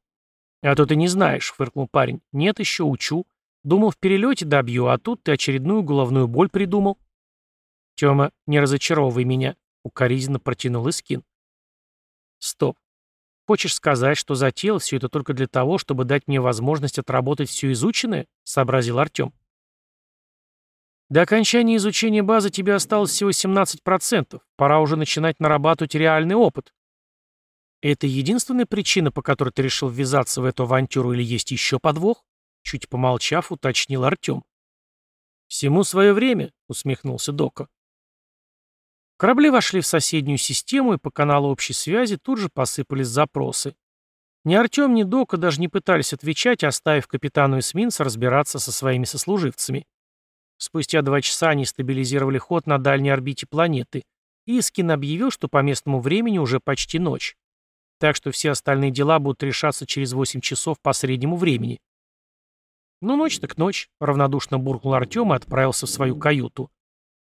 «А то ты не знаешь», — фыркнул парень. «Нет, еще учу. Думал, в перелете добью, а тут ты очередную головную боль придумал». «Тема, не разочаровывай меня», — укоризненно протянул Искин. «Стоп. Хочешь сказать, что затеял все это только для того, чтобы дать мне возможность отработать все изученное?» — сообразил Артем. До окончания изучения базы тебе осталось всего 17%. Пора уже начинать нарабатывать реальный опыт. Это единственная причина, по которой ты решил ввязаться в эту авантюру или есть еще подвох? Чуть помолчав, уточнил Артем. «Всему свое время», — усмехнулся Дока. Корабли вошли в соседнюю систему, и по каналу общей связи тут же посыпались запросы. Ни Артем, ни Дока даже не пытались отвечать, оставив капитану эсминца разбираться со своими сослуживцами. Спустя два часа они стабилизировали ход на дальней орбите планеты, и Искин объявил, что по местному времени уже почти ночь. Так что все остальные дела будут решаться через 8 часов по среднему времени. «Ну, ночь так ночь», — равнодушно буркнул Артем и отправился в свою каюту.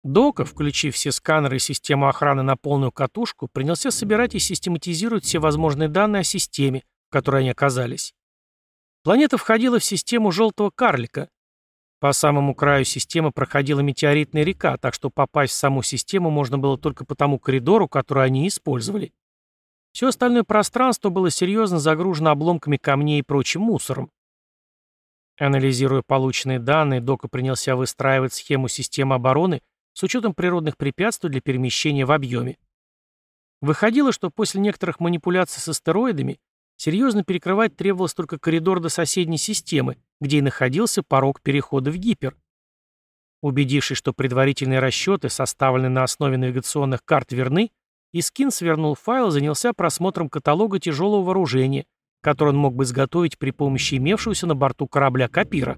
Дока, включив все сканеры и систему охраны на полную катушку, принялся собирать и систематизировать все возможные данные о системе, в которой они оказались. Планета входила в систему желтого карлика, по самому краю системы проходила метеоритная река, так что попасть в саму систему можно было только по тому коридору, который они использовали. Все остальное пространство было серьезно загружено обломками камней и прочим мусором. Анализируя полученные данные, Дока принялся выстраивать схему системы обороны с учетом природных препятствий для перемещения в объеме. Выходило, что после некоторых манипуляций с астероидами серьезно перекрывать требовалось только коридор до соседней системы, где и находился порог перехода в гипер. Убедившись, что предварительные расчеты, составленные на основе навигационных карт, верны, Искин свернул файл занялся просмотром каталога тяжелого вооружения, который он мог бы изготовить при помощи имевшегося на борту корабля Капира.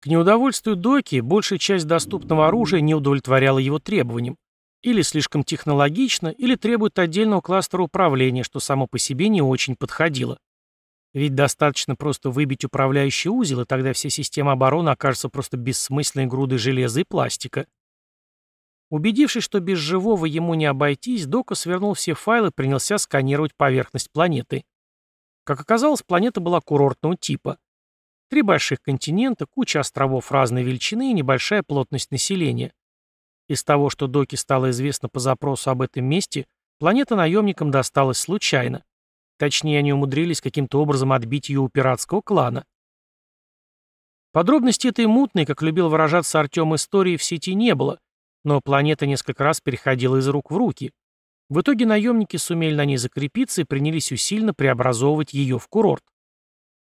К неудовольствию Доки, большая часть доступного оружия не удовлетворяла его требованиям. Или слишком технологично, или требует отдельного кластера управления, что само по себе не очень подходило. Ведь достаточно просто выбить управляющий узел, и тогда вся система обороны окажется просто бессмысленной грудой железа и пластика. Убедившись, что без живого ему не обойтись, Дока свернул все файлы и принялся сканировать поверхность планеты. Как оказалось, планета была курортного типа. Три больших континента, куча островов разной величины и небольшая плотность населения. Из того, что Доке стало известно по запросу об этом месте, планета наемникам досталась случайно. Точнее, они умудрились каким-то образом отбить ее у пиратского клана. Подробности этой мутной, как любил выражаться Артем, истории в сети не было, но планета несколько раз переходила из рук в руки. В итоге наемники сумели на ней закрепиться и принялись усиленно преобразовывать ее в курорт.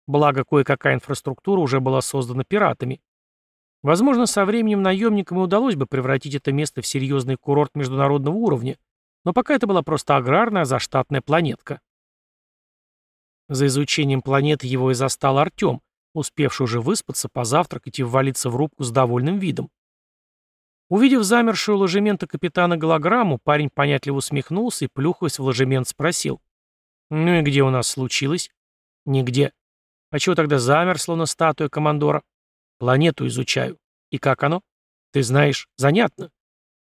Благо, кое-какая инфраструктура уже была создана пиратами. Возможно, со временем наемникам и удалось бы превратить это место в серьезный курорт международного уровня, но пока это была просто аграрная заштатная планетка. За изучением планеты его и застал Артем, успевший уже выспаться, позавтракать и ввалиться в рубку с довольным видом. Увидев замершую ложемента капитана голограмму, парень понятливо усмехнулся и, плюхаясь в ложемент, спросил. «Ну и где у нас случилось?» «Нигде». «А чего тогда замер, словно статуя командора?» «Планету изучаю». «И как оно?» «Ты знаешь, занятно.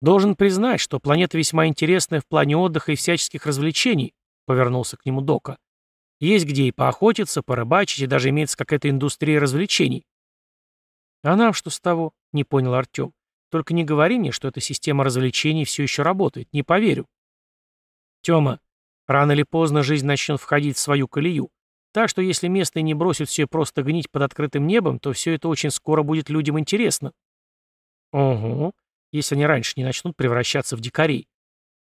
Должен признать, что планета весьма интересная в плане отдыха и всяческих развлечений», — повернулся к нему Дока. Есть где и поохотиться, порыбачить, и даже имеется какая-то индустрия развлечений. А нам что с того? Не понял Артем. Только не говори мне, что эта система развлечений все еще работает. Не поверю. Тема, рано или поздно жизнь начнет входить в свою колею. Так что если местные не бросят все просто гнить под открытым небом, то все это очень скоро будет людям интересно. Ого, если они раньше не начнут превращаться в дикарей.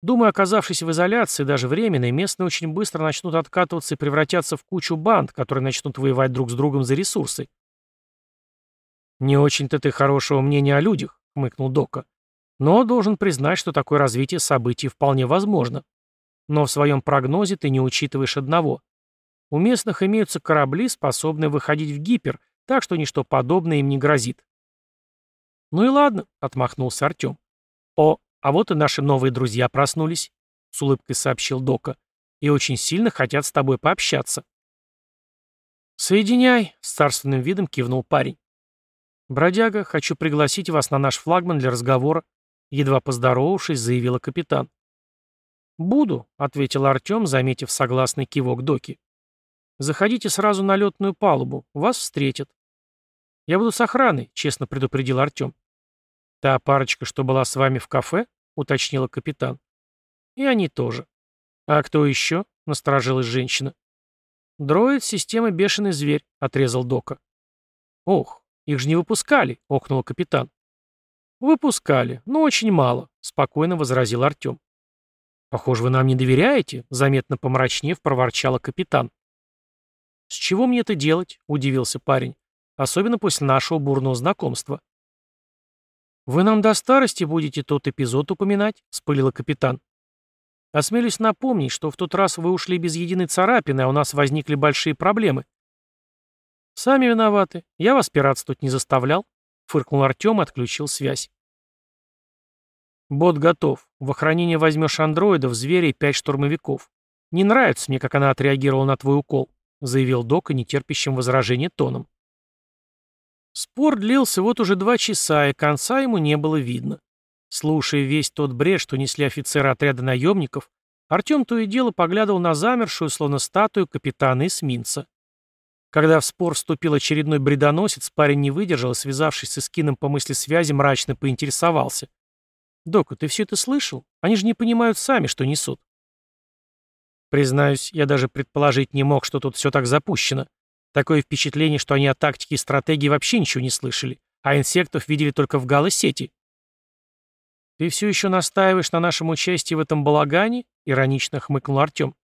Думаю, оказавшись в изоляции, даже временной, местные очень быстро начнут откатываться и превратятся в кучу банд, которые начнут воевать друг с другом за ресурсы. «Не очень-то ты хорошего мнения о людях», — хмыкнул Дока. «Но должен признать, что такое развитие событий вполне возможно. Но в своем прогнозе ты не учитываешь одного. У местных имеются корабли, способные выходить в гипер, так что ничто подобное им не грозит». «Ну и ладно», — отмахнулся Артем. «О, «А вот и наши новые друзья проснулись», — с улыбкой сообщил Дока, «и очень сильно хотят с тобой пообщаться». «Соединяй», — с царственным видом кивнул парень. «Бродяга, хочу пригласить вас на наш флагман для разговора», — едва поздоровавшись, заявила капитан. «Буду», — ответил Артем, заметив согласный кивок Доки. «Заходите сразу на летную палубу, вас встретят». «Я буду с охраной», — честно предупредил Артем. «Та парочка, что была с вами в кафе?» — уточнила капитан. «И они тоже». «А кто еще?» — насторожилась женщина. «Дроид системы «Бешеный зверь», — отрезал Дока. «Ох, их же не выпускали», — охнул капитан. «Выпускали, но очень мало», — спокойно возразил Артем. «Похоже, вы нам не доверяете», — заметно помрачнев, проворчала капитан. «С чего мне это делать?» — удивился парень. «Особенно после нашего бурного знакомства». «Вы нам до старости будете тот эпизод упоминать?» — спылила капитан. «Осмелюсь напомнить, что в тот раз вы ушли без единой царапины, а у нас возникли большие проблемы». «Сами виноваты. Я вас пиратствовать не заставлял», — фыркнул Артем и отключил связь. «Бот готов. В охранение возьмешь андроидов, зверя и пять штурмовиков. Не нравится мне, как она отреагировала на твой укол», — заявил Дока нетерпящим возражения тоном. Спор длился вот уже два часа, и конца ему не было видно. Слушая весь тот бред, что несли офицеры отряда наемников, Артем то и дело поглядывал на замершую, словно статую капитана эсминца. Когда в спор вступил очередной бредоносец, парень не выдержал и, связавшись с Искином по мысли связи, мрачно поинтересовался. «Дока, ты все это слышал? Они же не понимают сами, что несут». Признаюсь, я даже предположить не мог, что тут все так запущено. Такое впечатление, что они о тактике и стратегии вообще ничего не слышали, а инсектов видели только в галосети. «Ты все еще настаиваешь на нашем участии в этом балагане?» — иронично хмыкнул Артем.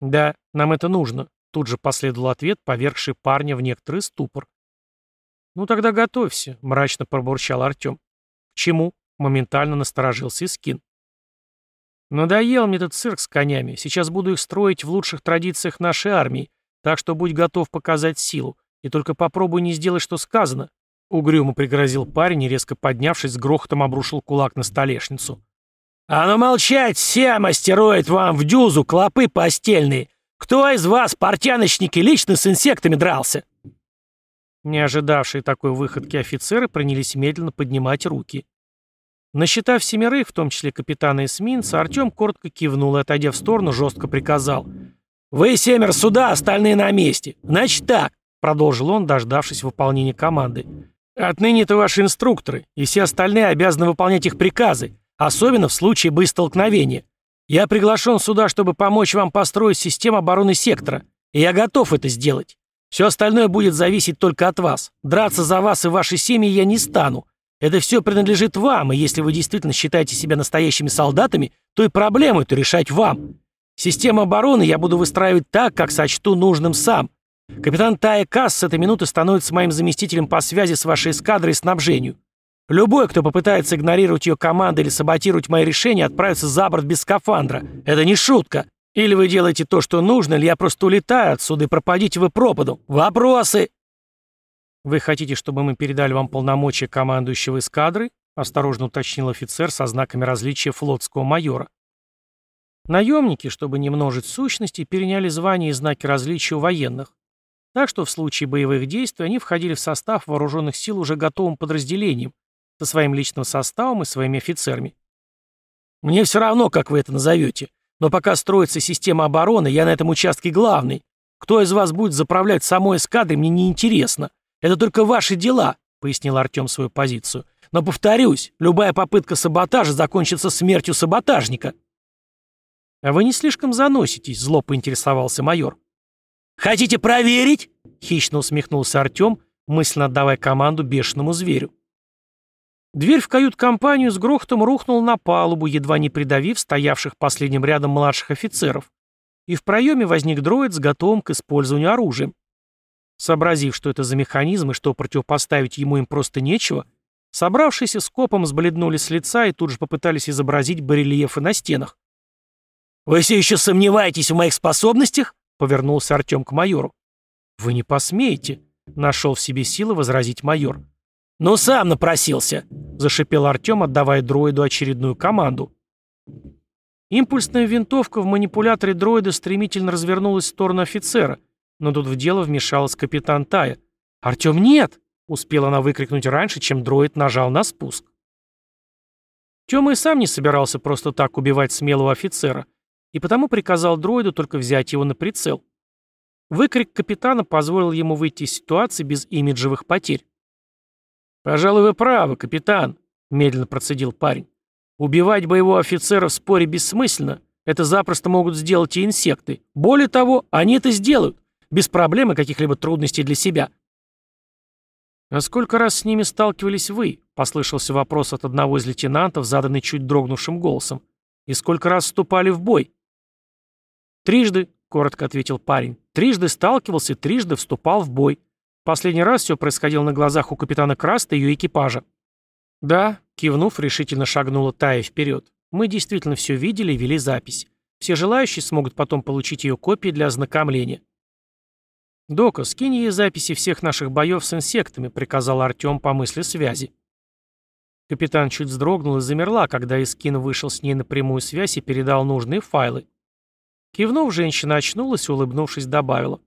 «Да, нам это нужно», — тут же последовал ответ, повергший парня в некоторый ступор. «Ну тогда готовься», — мрачно пробурчал Артем. «К чему?» — моментально насторожился Искин. «Надоел мне этот цирк с конями. Сейчас буду их строить в лучших традициях нашей армии, так что будь готов показать силу. И только попробуй не сделать, что сказано», — угрюмо пригрозил парень и, резко поднявшись, с грохотом обрушил кулак на столешницу. «А ну молчать, все мастерует вам в дюзу, клопы постельные! Кто из вас, портяночники, лично с инсектами дрался?» Не ожидавшие такой выходки офицеры принялись медленно поднимать руки. Насчитав семерых, в том числе капитана эсминца, Артем коротко кивнул и, отойдя в сторону, жестко приказал. «Вы семер сюда, остальные на месте. Значит так», — продолжил он, дождавшись выполнения команды. «Отныне это ваши инструкторы, и все остальные обязаны выполнять их приказы, особенно в случае боестолкновения. Я приглашен сюда, чтобы помочь вам построить систему обороны сектора, и я готов это сделать. Все остальное будет зависеть только от вас. Драться за вас и ваши семьи я не стану, это все принадлежит вам, и если вы действительно считаете себя настоящими солдатами, то и проблему эту решать вам. Систему обороны я буду выстраивать так, как сочту нужным сам. Капитан Тая Касс с этой минуты становится моим заместителем по связи с вашей эскадрой и снабжению. Любой, кто попытается игнорировать ее команды или саботировать мои решения, отправится за борт без скафандра. Это не шутка. Или вы делаете то, что нужно, или я просто улетаю отсюда и пропадите вы пропаду. Вопросы?» «Вы хотите, чтобы мы передали вам полномочия командующего эскадры?» — осторожно уточнил офицер со знаками различия флотского майора. Наемники, чтобы не множить сущности, переняли звания и знаки различия у военных. Так что в случае боевых действий они входили в состав вооруженных сил уже готовым подразделением, со своим личным составом и своими офицерами. «Мне все равно, как вы это назовете, но пока строится система обороны, я на этом участке главный. Кто из вас будет заправлять самой эскадрой, мне не интересно. Это только ваши дела», — пояснил Артем свою позицию. «Но, повторюсь, любая попытка саботажа закончится смертью саботажника». «А вы не слишком заноситесь», — зло поинтересовался майор. «Хотите проверить?» — хищно усмехнулся Артем, мысленно отдавая команду бешеному зверю. Дверь в кают-компанию с грохотом рухнула на палубу, едва не придавив стоявших последним рядом младших офицеров. И в проеме возник дроид с готовым к использованию оружием. Сообразив, что это за механизм и что противопоставить ему им просто нечего, собравшиеся скопом сбледнули с лица и тут же попытались изобразить барельефы на стенах. «Вы все еще сомневаетесь в моих способностях?» — повернулся Артем к майору. «Вы не посмеете», — нашел в себе силы возразить майор. «Ну, сам напросился», — зашипел Артем, отдавая дроиду очередную команду. Импульсная винтовка в манипуляторе дроида стремительно развернулась в сторону офицера, но тут в дело вмешалась капитан Тая. «Артем, нет!» — успела она выкрикнуть раньше, чем дроид нажал на спуск. Тёма и сам не собирался просто так убивать смелого офицера, и потому приказал дроиду только взять его на прицел. Выкрик капитана позволил ему выйти из ситуации без имиджевых потерь. «Пожалуй, вы правы, капитан», — медленно процедил парень. «Убивать боевого офицера в споре бессмысленно. Это запросто могут сделать и инсекты. Более того, они это сделают без проблем и каких-либо трудностей для себя. «А сколько раз с ними сталкивались вы?» — послышался вопрос от одного из лейтенантов, заданный чуть дрогнувшим голосом. «И сколько раз вступали в бой?» «Трижды», — коротко ответил парень. «Трижды сталкивался, трижды вступал в бой. Последний раз все происходило на глазах у капитана Краста и ее экипажа». «Да», — кивнув, решительно шагнула Тая вперед. «Мы действительно все видели и вели запись. Все желающие смогут потом получить ее копии для ознакомления». «Дока, скинь ей записи всех наших боев с инсектами», — приказал Артем по мысли связи. Капитан чуть вздрогнул и замерла, когда Искин вышел с ней на прямую связь и передал нужные файлы. Кивнув, женщина очнулась и, улыбнувшись, добавила.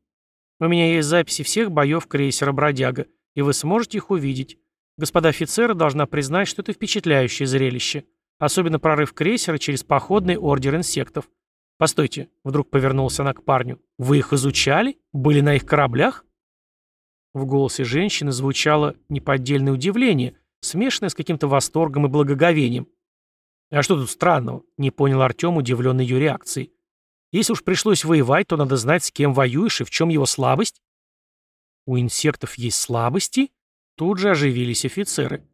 «У меня есть записи всех боев крейсера «Бродяга», и вы сможете их увидеть. Господа офицеры должна признать, что это впечатляющее зрелище. Особенно прорыв крейсера через походный ордер инсектов. «Постойте», — вдруг повернулся она к парню. «Вы их изучали? Были на их кораблях?» В голосе женщины звучало неподдельное удивление, смешанное с каким-то восторгом и благоговением. «А что тут странного?» — не понял Артем, удивленный ее реакцией. Если уж пришлось воевать, то надо знать, с кем воюешь и в чем его слабость. У инсектов есть слабости? Тут же оживились офицеры.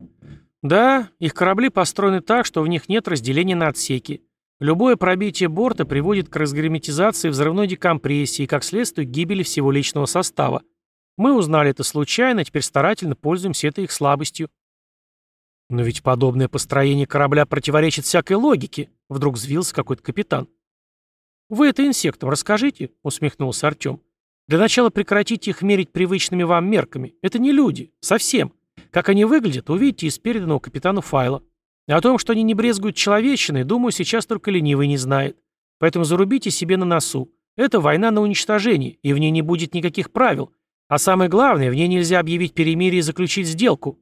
Да, их корабли построены так, что в них нет разделения на отсеки. Любое пробитие борта приводит к разгерметизации взрывной декомпрессии и, как следствие, гибели всего личного состава. Мы узнали это случайно, теперь старательно пользуемся этой их слабостью. Но ведь подобное построение корабля противоречит всякой логике, вдруг взвился какой-то капитан. «Вы это инсектам расскажите», — усмехнулся Артем. «Для начала прекратите их мерить привычными вам мерками. Это не люди. Совсем. Как они выглядят, увидите из переданного капитану файла. О том, что они не брезгуют человечиной, думаю, сейчас только ленивый не знает. Поэтому зарубите себе на носу. Это война на уничтожение, и в ней не будет никаких правил. А самое главное, в ней нельзя объявить перемирие и заключить сделку».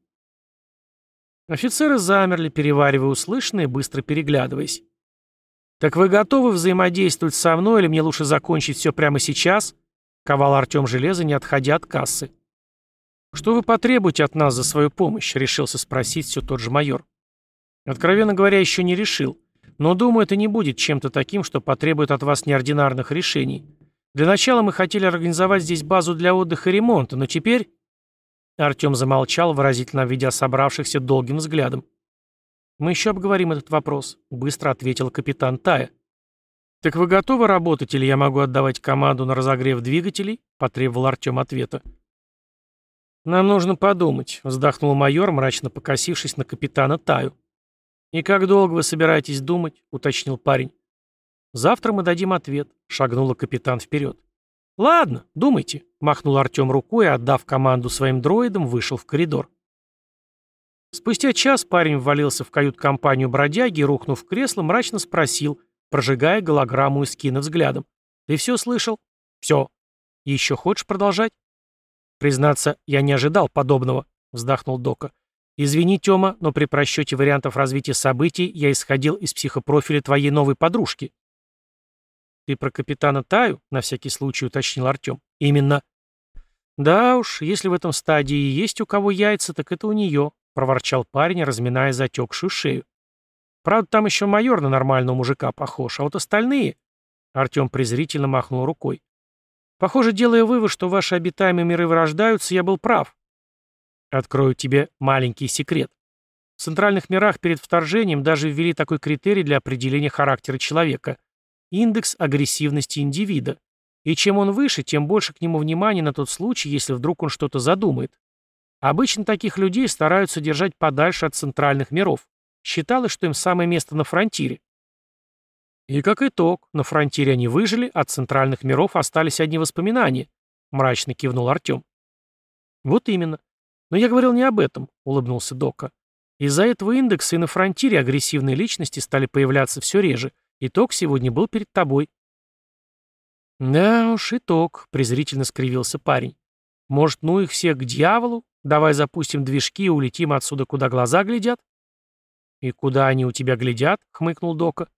Офицеры замерли, переваривая услышанное, быстро переглядываясь. «Так вы готовы взаимодействовать со мной, или мне лучше закончить все прямо сейчас?» — ковал Артем железо, не отходя от кассы. «Что вы потребуете от нас за свою помощь?» — решился спросить все тот же майор. «Откровенно говоря, еще не решил. Но думаю, это не будет чем-то таким, что потребует от вас неординарных решений. Для начала мы хотели организовать здесь базу для отдыха и ремонта, но теперь...» Артем замолчал, выразительно обведя собравшихся долгим взглядом. «Мы еще обговорим этот вопрос», — быстро ответил капитан Тая. «Так вы готовы работать, или я могу отдавать команду на разогрев двигателей?» — потребовал Артем ответа. «Нам нужно подумать», — вздохнул майор, мрачно покосившись на капитана Таю. «И как долго вы собираетесь думать?» — уточнил парень. «Завтра мы дадим ответ», — шагнула капитан вперед. «Ладно, думайте», — махнул Артем рукой и, отдав команду своим дроидам, вышел в коридор. Спустя час парень ввалился в кают-компанию бродяги и, рухнув в кресло, мрачно спросил, прожигая голограмму из кино взглядом. «Ты все слышал?» «Все. Еще хочешь продолжать?» «Признаться, я не ожидал подобного», — вздохнул Дока. «Извини, Тёма, но при просчете вариантов развития событий я исходил из психопрофиля твоей новой подружки». «Ты про капитана Таю?» — на всякий случай уточнил Артем. «Именно». «Да уж, если в этом стадии есть у кого яйца, так это у нее», — проворчал парень, разминая затекшую шею. «Правда, там еще майор на нормального мужика похож, а вот остальные...» Артем презрительно махнул рукой. «Похоже, делая вывод, что ваши обитаемые миры вырождаются, я был прав. Открою тебе маленький секрет. В центральных мирах перед вторжением даже ввели такой критерий для определения характера человека – индекс агрессивности индивида. И чем он выше, тем больше к нему внимания на тот случай, если вдруг он что-то задумает. Обычно таких людей стараются держать подальше от центральных миров. Считалось, что им самое место на фронтире. И как итог, на фронтире они выжили, от центральных миров остались одни воспоминания, мрачно кивнул Артем. Вот именно. Но я говорил не об этом, улыбнулся Дока. Из-за этого индекса и на фронтире агрессивные личности стали появляться все реже. Итог сегодня был перед тобой. Да уж, итог, презрительно скривился парень. Может, ну их всех к дьяволу? Давай запустим движки и улетим отсюда, куда глаза глядят. И куда они у тебя глядят? хмыкнул Дока.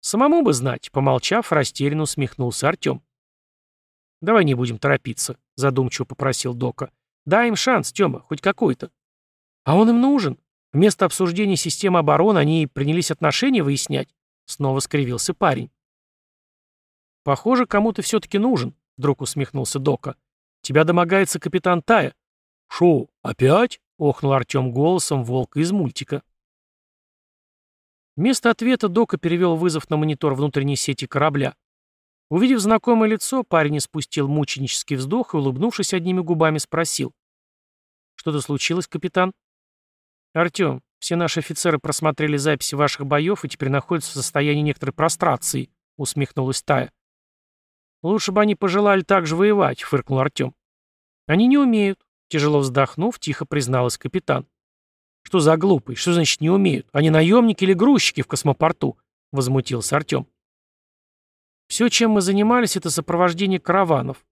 Самому бы знать, помолчав, растерянно усмехнулся Артем. Давай не будем торопиться, задумчиво попросил Дока. Дай им шанс, Тёма, хоть какой-то. А он им нужен. Вместо обсуждения системы обороны они принялись отношения выяснять. Снова скривился парень. Похоже, кому-то все-таки нужен, вдруг усмехнулся Дока. Тебя домогается капитан Тая. «Шо, опять?» — охнул Артем голосом волка из мультика. Вместо ответа Дока перевел вызов на монитор внутренней сети корабля. Увидев знакомое лицо, парень испустил мученический вздох и, улыбнувшись одними губами, спросил. «Что-то случилось, капитан?» «Артем, все наши офицеры просмотрели записи ваших боев и теперь находятся в состоянии некоторой прострации», — усмехнулась Тая. «Лучше бы они пожелали так же воевать», — фыркнул Артем. «Они не умеют», Тяжело вздохнув, тихо призналась капитан. «Что за глупый? Что значит не умеют? Они наемники или грузчики в космопорту?» — возмутился Артем. «Все, чем мы занимались, это сопровождение караванов.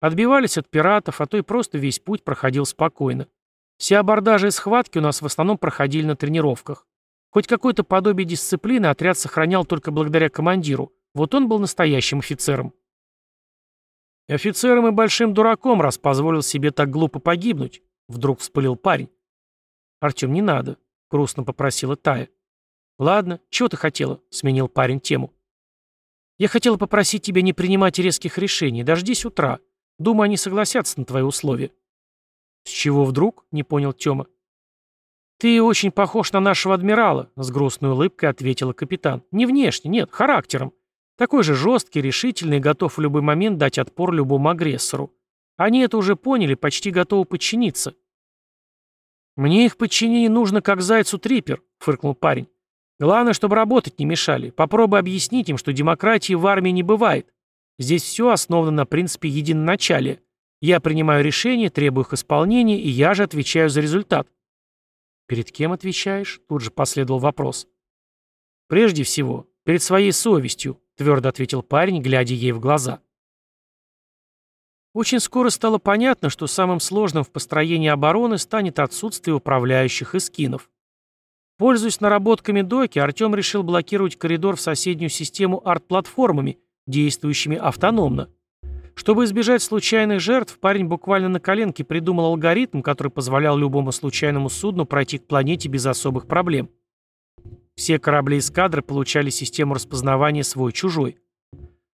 Отбивались от пиратов, а то и просто весь путь проходил спокойно. Все абордажи и схватки у нас в основном проходили на тренировках. Хоть какое-то подобие дисциплины отряд сохранял только благодаря командиру. Вот он был настоящим офицером. «Офицером и большим дураком, раз позволил себе так глупо погибнуть», — вдруг вспылил парень. «Артем, не надо», — грустно попросила Тая. «Ладно, чего ты хотела?» — сменил парень тему. Я хотела попросить тебя не принимать резких решений. Дождись утра. Думаю, они согласятся на твои условия». «С чего вдруг?» — не понял Тёма. «Ты очень похож на нашего адмирала», — с грустной улыбкой ответила капитан. «Не внешне, нет, характером. Такой же жесткий, решительный, готов в любой момент дать отпор любому агрессору. Они это уже поняли, почти готовы подчиниться». «Мне их подчинение нужно, как зайцу трипер», — фыркнул парень. «Главное, чтобы работать не мешали. Попробуй объяснить им, что демократии в армии не бывает. Здесь все основано на принципе единоначалия. Я принимаю решения, требую их исполнения, и я же отвечаю за результат». «Перед кем отвечаешь?» — тут же последовал вопрос. «Прежде всего, перед своей совестью», — твердо ответил парень, глядя ей в глаза. Очень скоро стало понятно, что самым сложным в построении обороны станет отсутствие управляющих эскинов. Пользуясь наработками Доки, Артем решил блокировать коридор в соседнюю систему арт-платформами, действующими автономно. Чтобы избежать случайных жертв, парень буквально на коленке придумал алгоритм, который позволял любому случайному судну пройти к планете без особых проблем. Все корабли эскадры получали систему распознавания свой-чужой.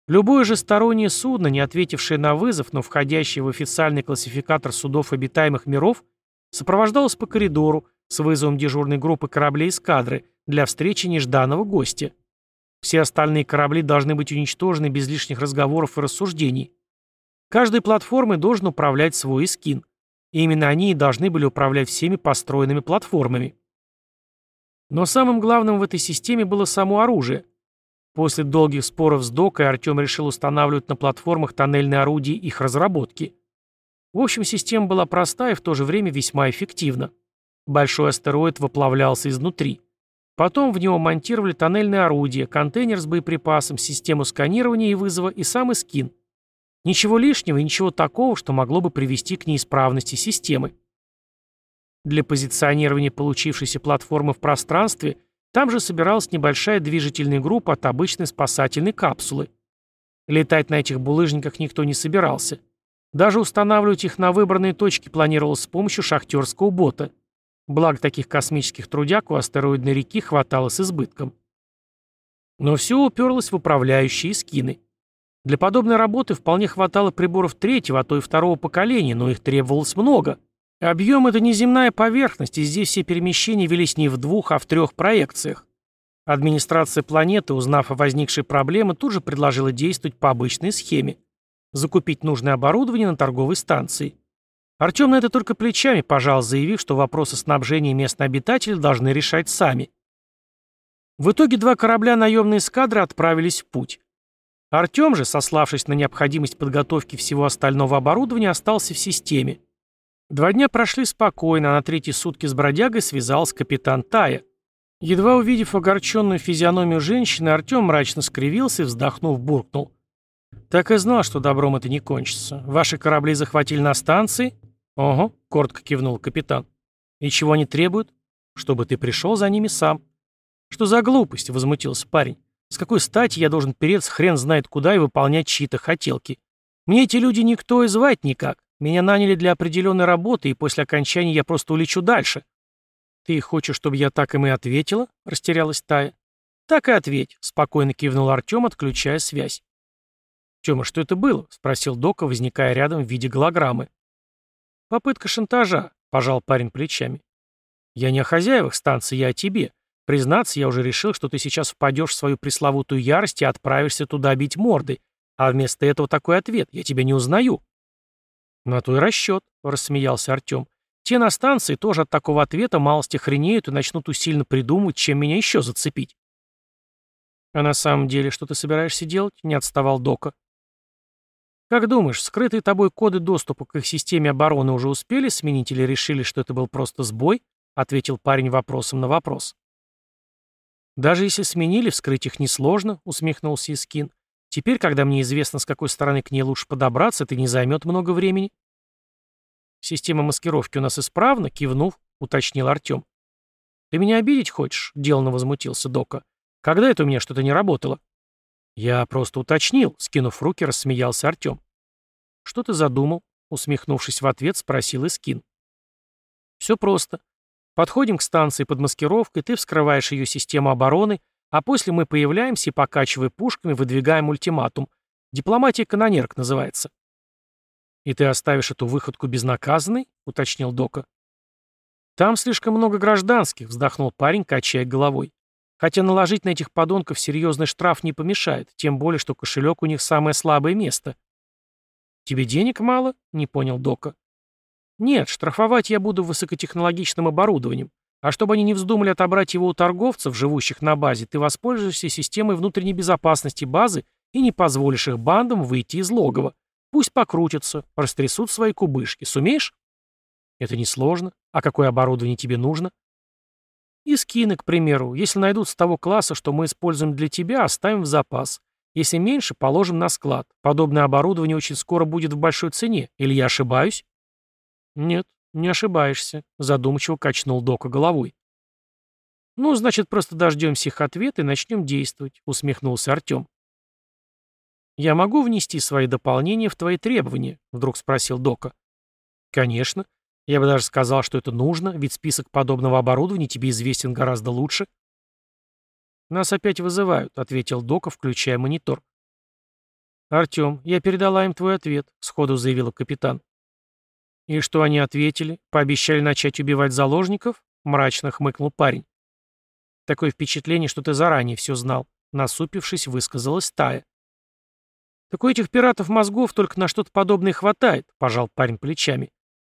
Любое же стороннее судно, не ответившее на вызов, но входящее в официальный классификатор судов обитаемых миров, сопровождалось по коридору с вызовом дежурной группы кораблей эскадры для встречи нежданного гостя. Все остальные корабли должны быть уничтожены без лишних разговоров и рассуждений. Каждой платформой должен управлять свой эскин. И именно они и должны были управлять всеми построенными платформами. Но самым главным в этой системе было само оружие. После долгих споров с Докой Артем решил устанавливать на платформах тоннельные орудия их разработки. В общем, система была проста и в то же время весьма эффективна. Большой астероид выплавлялся изнутри. Потом в него монтировали тоннельные орудия, контейнер с боеприпасом, систему сканирования и вызова и сам скин. Ничего лишнего и ничего такого, что могло бы привести к неисправности системы. Для позиционирования получившейся платформы в пространстве – там же собиралась небольшая движительная группа от обычной спасательной капсулы. Летать на этих булыжниках никто не собирался. Даже устанавливать их на выбранные точки планировалось с помощью шахтерского бота. Благо таких космических трудяг у астероидной реки хватало с избытком. Но все уперлось в управляющие скины. Для подобной работы вполне хватало приборов третьего, а то и второго поколения, но их требовалось много – Объем — это не земная поверхность, и здесь все перемещения велись не в двух, а в трех проекциях. Администрация планеты, узнав о возникшей проблеме, тут же предложила действовать по обычной схеме. Закупить нужное оборудование на торговой станции. Артем на это только плечами пожал, заявив, что вопросы снабжения местных обитателей должны решать сами. В итоге два корабля наемной эскадры отправились в путь. Артем же, сославшись на необходимость подготовки всего остального оборудования, остался в системе. Два дня прошли спокойно, а на третьи сутки с бродягой связался капитан Тая. Едва увидев огорченную физиономию женщины, Артем мрачно скривился и, вздохнув, буркнул. «Так и знал, что добром это не кончится. Ваши корабли захватили на станции?» «Ого», — коротко кивнул капитан. «И чего они требуют?» «Чтобы ты пришел за ними сам». «Что за глупость?» — возмутился парень. «С какой стати я должен переться хрен знает куда и выполнять чьи-то хотелки? Мне эти люди никто и звать никак. Меня наняли для определенной работы, и после окончания я просто улечу дальше». «Ты хочешь, чтобы я так им и ответила?» — растерялась Тая. «Так и ответь», — спокойно кивнул Артем, отключая связь. «Тёма, что это было?» — спросил Дока, возникая рядом в виде голограммы. «Попытка шантажа», — пожал парень плечами. «Я не о хозяевах станции, я о тебе. Признаться, я уже решил, что ты сейчас впадешь в свою пресловутую ярость и отправишься туда бить морды. А вместо этого такой ответ. Я тебя не узнаю». «На то и расчет», — рассмеялся Артем. «Те на станции тоже от такого ответа малости хренеют и начнут усиленно придумывать, чем меня еще зацепить». «А на самом деле, что ты собираешься делать?» — не отставал Дока. «Как думаешь, скрытые тобой коды доступа к их системе обороны уже успели сменить или решили, что это был просто сбой?» — ответил парень вопросом на вопрос. «Даже если сменили, вскрыть их несложно», — усмехнулся Искин. Теперь, когда мне известно, с какой стороны к ней лучше подобраться, это не займет много времени. Система маскировки у нас исправна, кивнув, уточнил Артем. Ты меня обидеть хочешь? Деланно возмутился Дока. Когда это у меня что-то не работало? Я просто уточнил, скинув руки, рассмеялся Артем. Что ты задумал? Усмехнувшись в ответ, спросил Искин. Все просто. Подходим к станции под маскировкой, ты вскрываешь ее систему обороны, А после мы появляемся и, покачивая пушками, выдвигаем ультиматум. Дипломатия канонерк называется. «И ты оставишь эту выходку безнаказанной?» — уточнил Дока. «Там слишком много гражданских», — вздохнул парень, качая головой. «Хотя наложить на этих подонков серьезный штраф не помешает, тем более, что кошелек у них самое слабое место». «Тебе денег мало?» — не понял Дока. «Нет, штрафовать я буду высокотехнологичным оборудованием. А чтобы они не вздумали отобрать его у торговцев, живущих на базе, ты воспользуешься системой внутренней безопасности базы и не позволишь их бандам выйти из логова. Пусть покрутятся, растрясут свои кубышки. Сумеешь? Это несложно. А какое оборудование тебе нужно? И скины, к примеру. Если найдут с того класса, что мы используем для тебя, оставим в запас. Если меньше, положим на склад. Подобное оборудование очень скоро будет в большой цене. Или я ошибаюсь? Нет, не ошибаешься, задумчиво качнул Дока головой. Ну, значит, просто дождемся их ответа и начнем действовать, усмехнулся Артем. «Я могу внести свои дополнения в твои требования?» — вдруг спросил Дока. «Конечно. Я бы даже сказал, что это нужно, ведь список подобного оборудования тебе известен гораздо лучше». «Нас опять вызывают», — ответил Дока, включая монитор. «Артем, я передала им твой ответ», — сходу заявила капитан. «И что они ответили? Пообещали начать убивать заложников?» — мрачно хмыкнул парень. «Такое впечатление, что ты заранее все знал», — насупившись, высказалась Тая. «Так у этих пиратов мозгов только на что-то подобное хватает», — пожал парень плечами.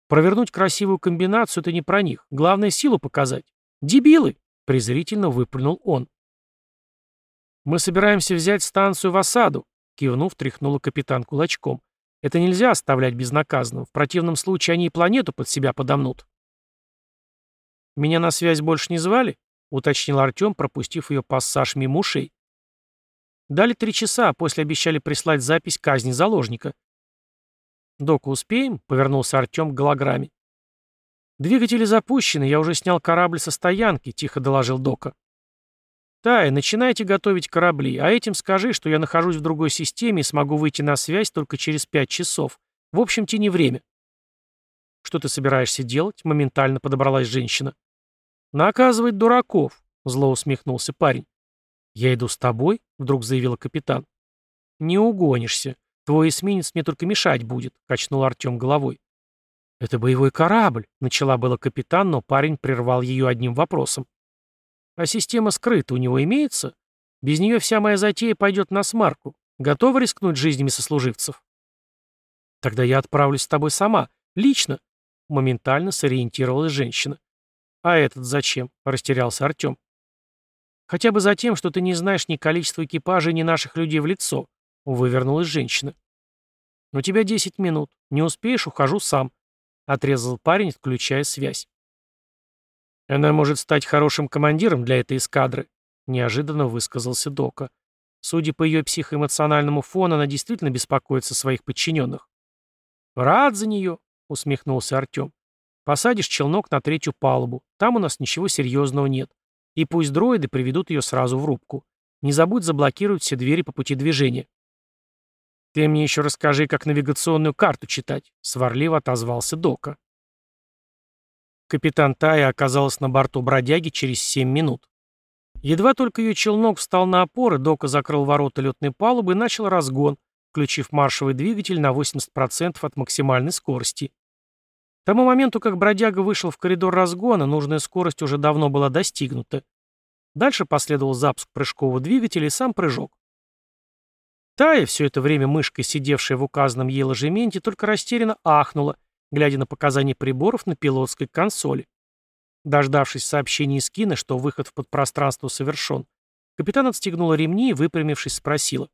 «Провернуть красивую комбинацию — это не про них. Главное — силу показать. Дебилы!» — презрительно выплюнул он. «Мы собираемся взять станцию в осаду», — кивнув, тряхнула капитан кулачком. «Это нельзя оставлять безнаказанным. В противном случае они и планету под себя подомнут». «Меня на связь больше не звали?» — уточнил Артем, пропустив ее пассаж мимо ушей. Дали три часа, а после обещали прислать запись казни заложника. «Дока, успеем?» — повернулся Артем к голограмме. «Двигатели запущены, я уже снял корабль со стоянки», — тихо доложил Дока. «Тай, начинайте готовить корабли, а этим скажи, что я нахожусь в другой системе и смогу выйти на связь только через пять часов. В общем, тяни время». «Что ты собираешься делать?» — моментально подобралась женщина. «Наказывать дураков», — зло усмехнулся парень. «Я иду с тобой?» — вдруг заявила капитан. «Не угонишься. Твой эсминец мне только мешать будет», — качнул Артем головой. «Это боевой корабль», — начала было капитан, но парень прервал ее одним вопросом. «А система скрыта у него имеется? Без нее вся моя затея пойдет на смарку. Готова рискнуть жизнями сослуживцев?» «Тогда я отправлюсь с тобой сама, лично», — моментально сориентировалась женщина. «А этот зачем?» — растерялся Артем. Хотя бы за тем, что ты не знаешь ни количества экипажей, ни наших людей в лицо. Вывернулась женщина. У тебя десять минут. Не успеешь, ухожу сам. Отрезал парень, включая связь. Она может стать хорошим командиром для этой эскадры, неожиданно высказался Дока. Судя по ее психоэмоциональному фону, она действительно беспокоится о своих подчиненных. «Рад за нее», — усмехнулся Артем. «Посадишь челнок на третью палубу. Там у нас ничего серьезного нет. И пусть дроиды приведут ее сразу в рубку. Не забудь заблокировать все двери по пути движения. «Ты мне еще расскажи, как навигационную карту читать», — сварливо отозвался Дока. Капитан Тая оказалась на борту бродяги через семь минут. Едва только ее челнок встал на опоры, Дока закрыл ворота летной палубы и начал разгон, включив маршевый двигатель на 80% от максимальной скорости. К тому моменту, как бродяга вышел в коридор разгона, нужная скорость уже давно была достигнута. Дальше последовал запуск прыжкового двигателя и сам прыжок. Тая, все это время мышкой, сидевшая в указанном ей ложементе, только растерянно ахнула, глядя на показания приборов на пилотской консоли. Дождавшись сообщения из кино, что выход в подпространство совершен, капитан отстегнула ремни и, выпрямившись, спросила.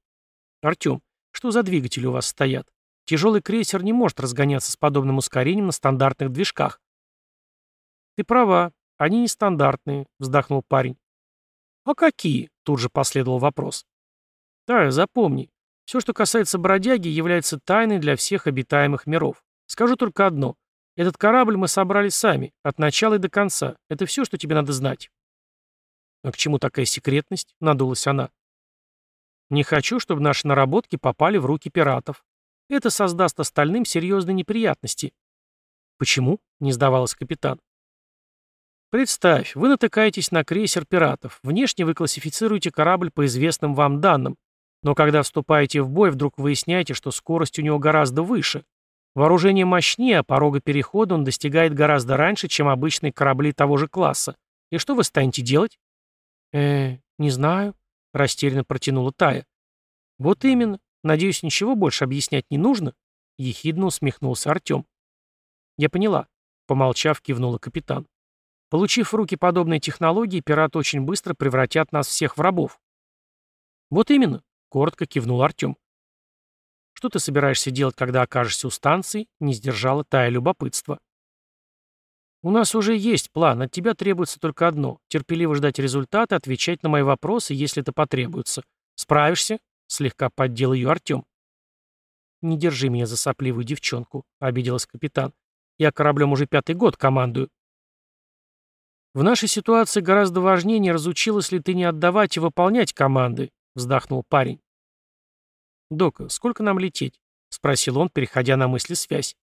«Артем, что за двигатели у вас стоят?» Тяжелый крейсер не может разгоняться с подобным ускорением на стандартных движках. «Ты права, они нестандартные», — вздохнул парень. «А какие?» — тут же последовал вопрос. «Тая, запомни, все, что касается бродяги, является тайной для всех обитаемых миров. Скажу только одно. Этот корабль мы собрали сами, от начала и до конца. Это все, что тебе надо знать». «А к чему такая секретность?» — надулась она. «Не хочу, чтобы наши наработки попали в руки пиратов. Это создаст остальным серьезные неприятности. Почему? Не сдавался капитан. Представь, вы натыкаетесь на крейсер пиратов. Внешне вы классифицируете корабль по известным вам данным. Но когда вступаете в бой, вдруг выясняете, что скорость у него гораздо выше. Вооружение мощнее, а порога перехода он достигает гораздо раньше, чем обычные корабли того же класса. И что вы станете делать? э не знаю», — растерянно протянула Тая. «Вот именно. Надеюсь, ничего больше объяснять не нужно?» — ехидно усмехнулся Артем. «Я поняла», — помолчав, кивнула капитан. «Получив в руки подобные технологии, пираты очень быстро превратят нас всех в рабов». «Вот именно», — коротко кивнул Артем. «Что ты собираешься делать, когда окажешься у станции?» — не сдержала Тая любопытства. «У нас уже есть план, от тебя требуется только одно — терпеливо ждать результата, отвечать на мои вопросы, если это потребуется. Справишься?» — слегка поддел ее Артем. «Не держи меня за сопливую девчонку», — обиделась капитан. «Я кораблем уже пятый год командую». «В нашей ситуации гораздо важнее, не разучилась ли ты не отдавать и выполнять команды», — вздохнул парень. «Дока, сколько нам лететь?» — спросил он, переходя на мысли связь.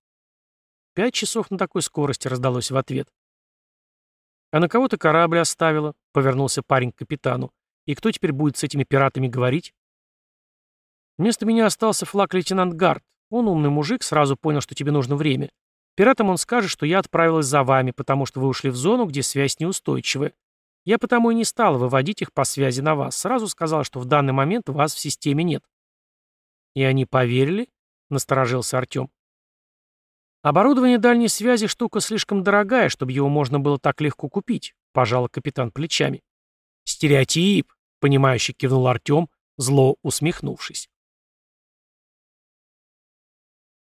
«Пять часов на такой скорости», — раздалось в ответ. «А на кого ты корабль оставила?» — повернулся парень к капитану. «И кто теперь будет с этими пиратами говорить?» Вместо меня остался флаг-лейтенант Гард. Он умный мужик, сразу понял, что тебе нужно время. Пиратам он скажет, что я отправилась за вами, потому что вы ушли в зону, где связь неустойчивая. Я потому и не стала выводить их по связи на вас. Сразу сказала, что в данный момент вас в системе нет. И они поверили? Насторожился Артем. «Оборудование дальней связи штука слишком дорогая, чтобы его можно было так легко купить», — пожал капитан плечами. «Стереотип», — понимающе кивнул Артем, зло усмехнувшись.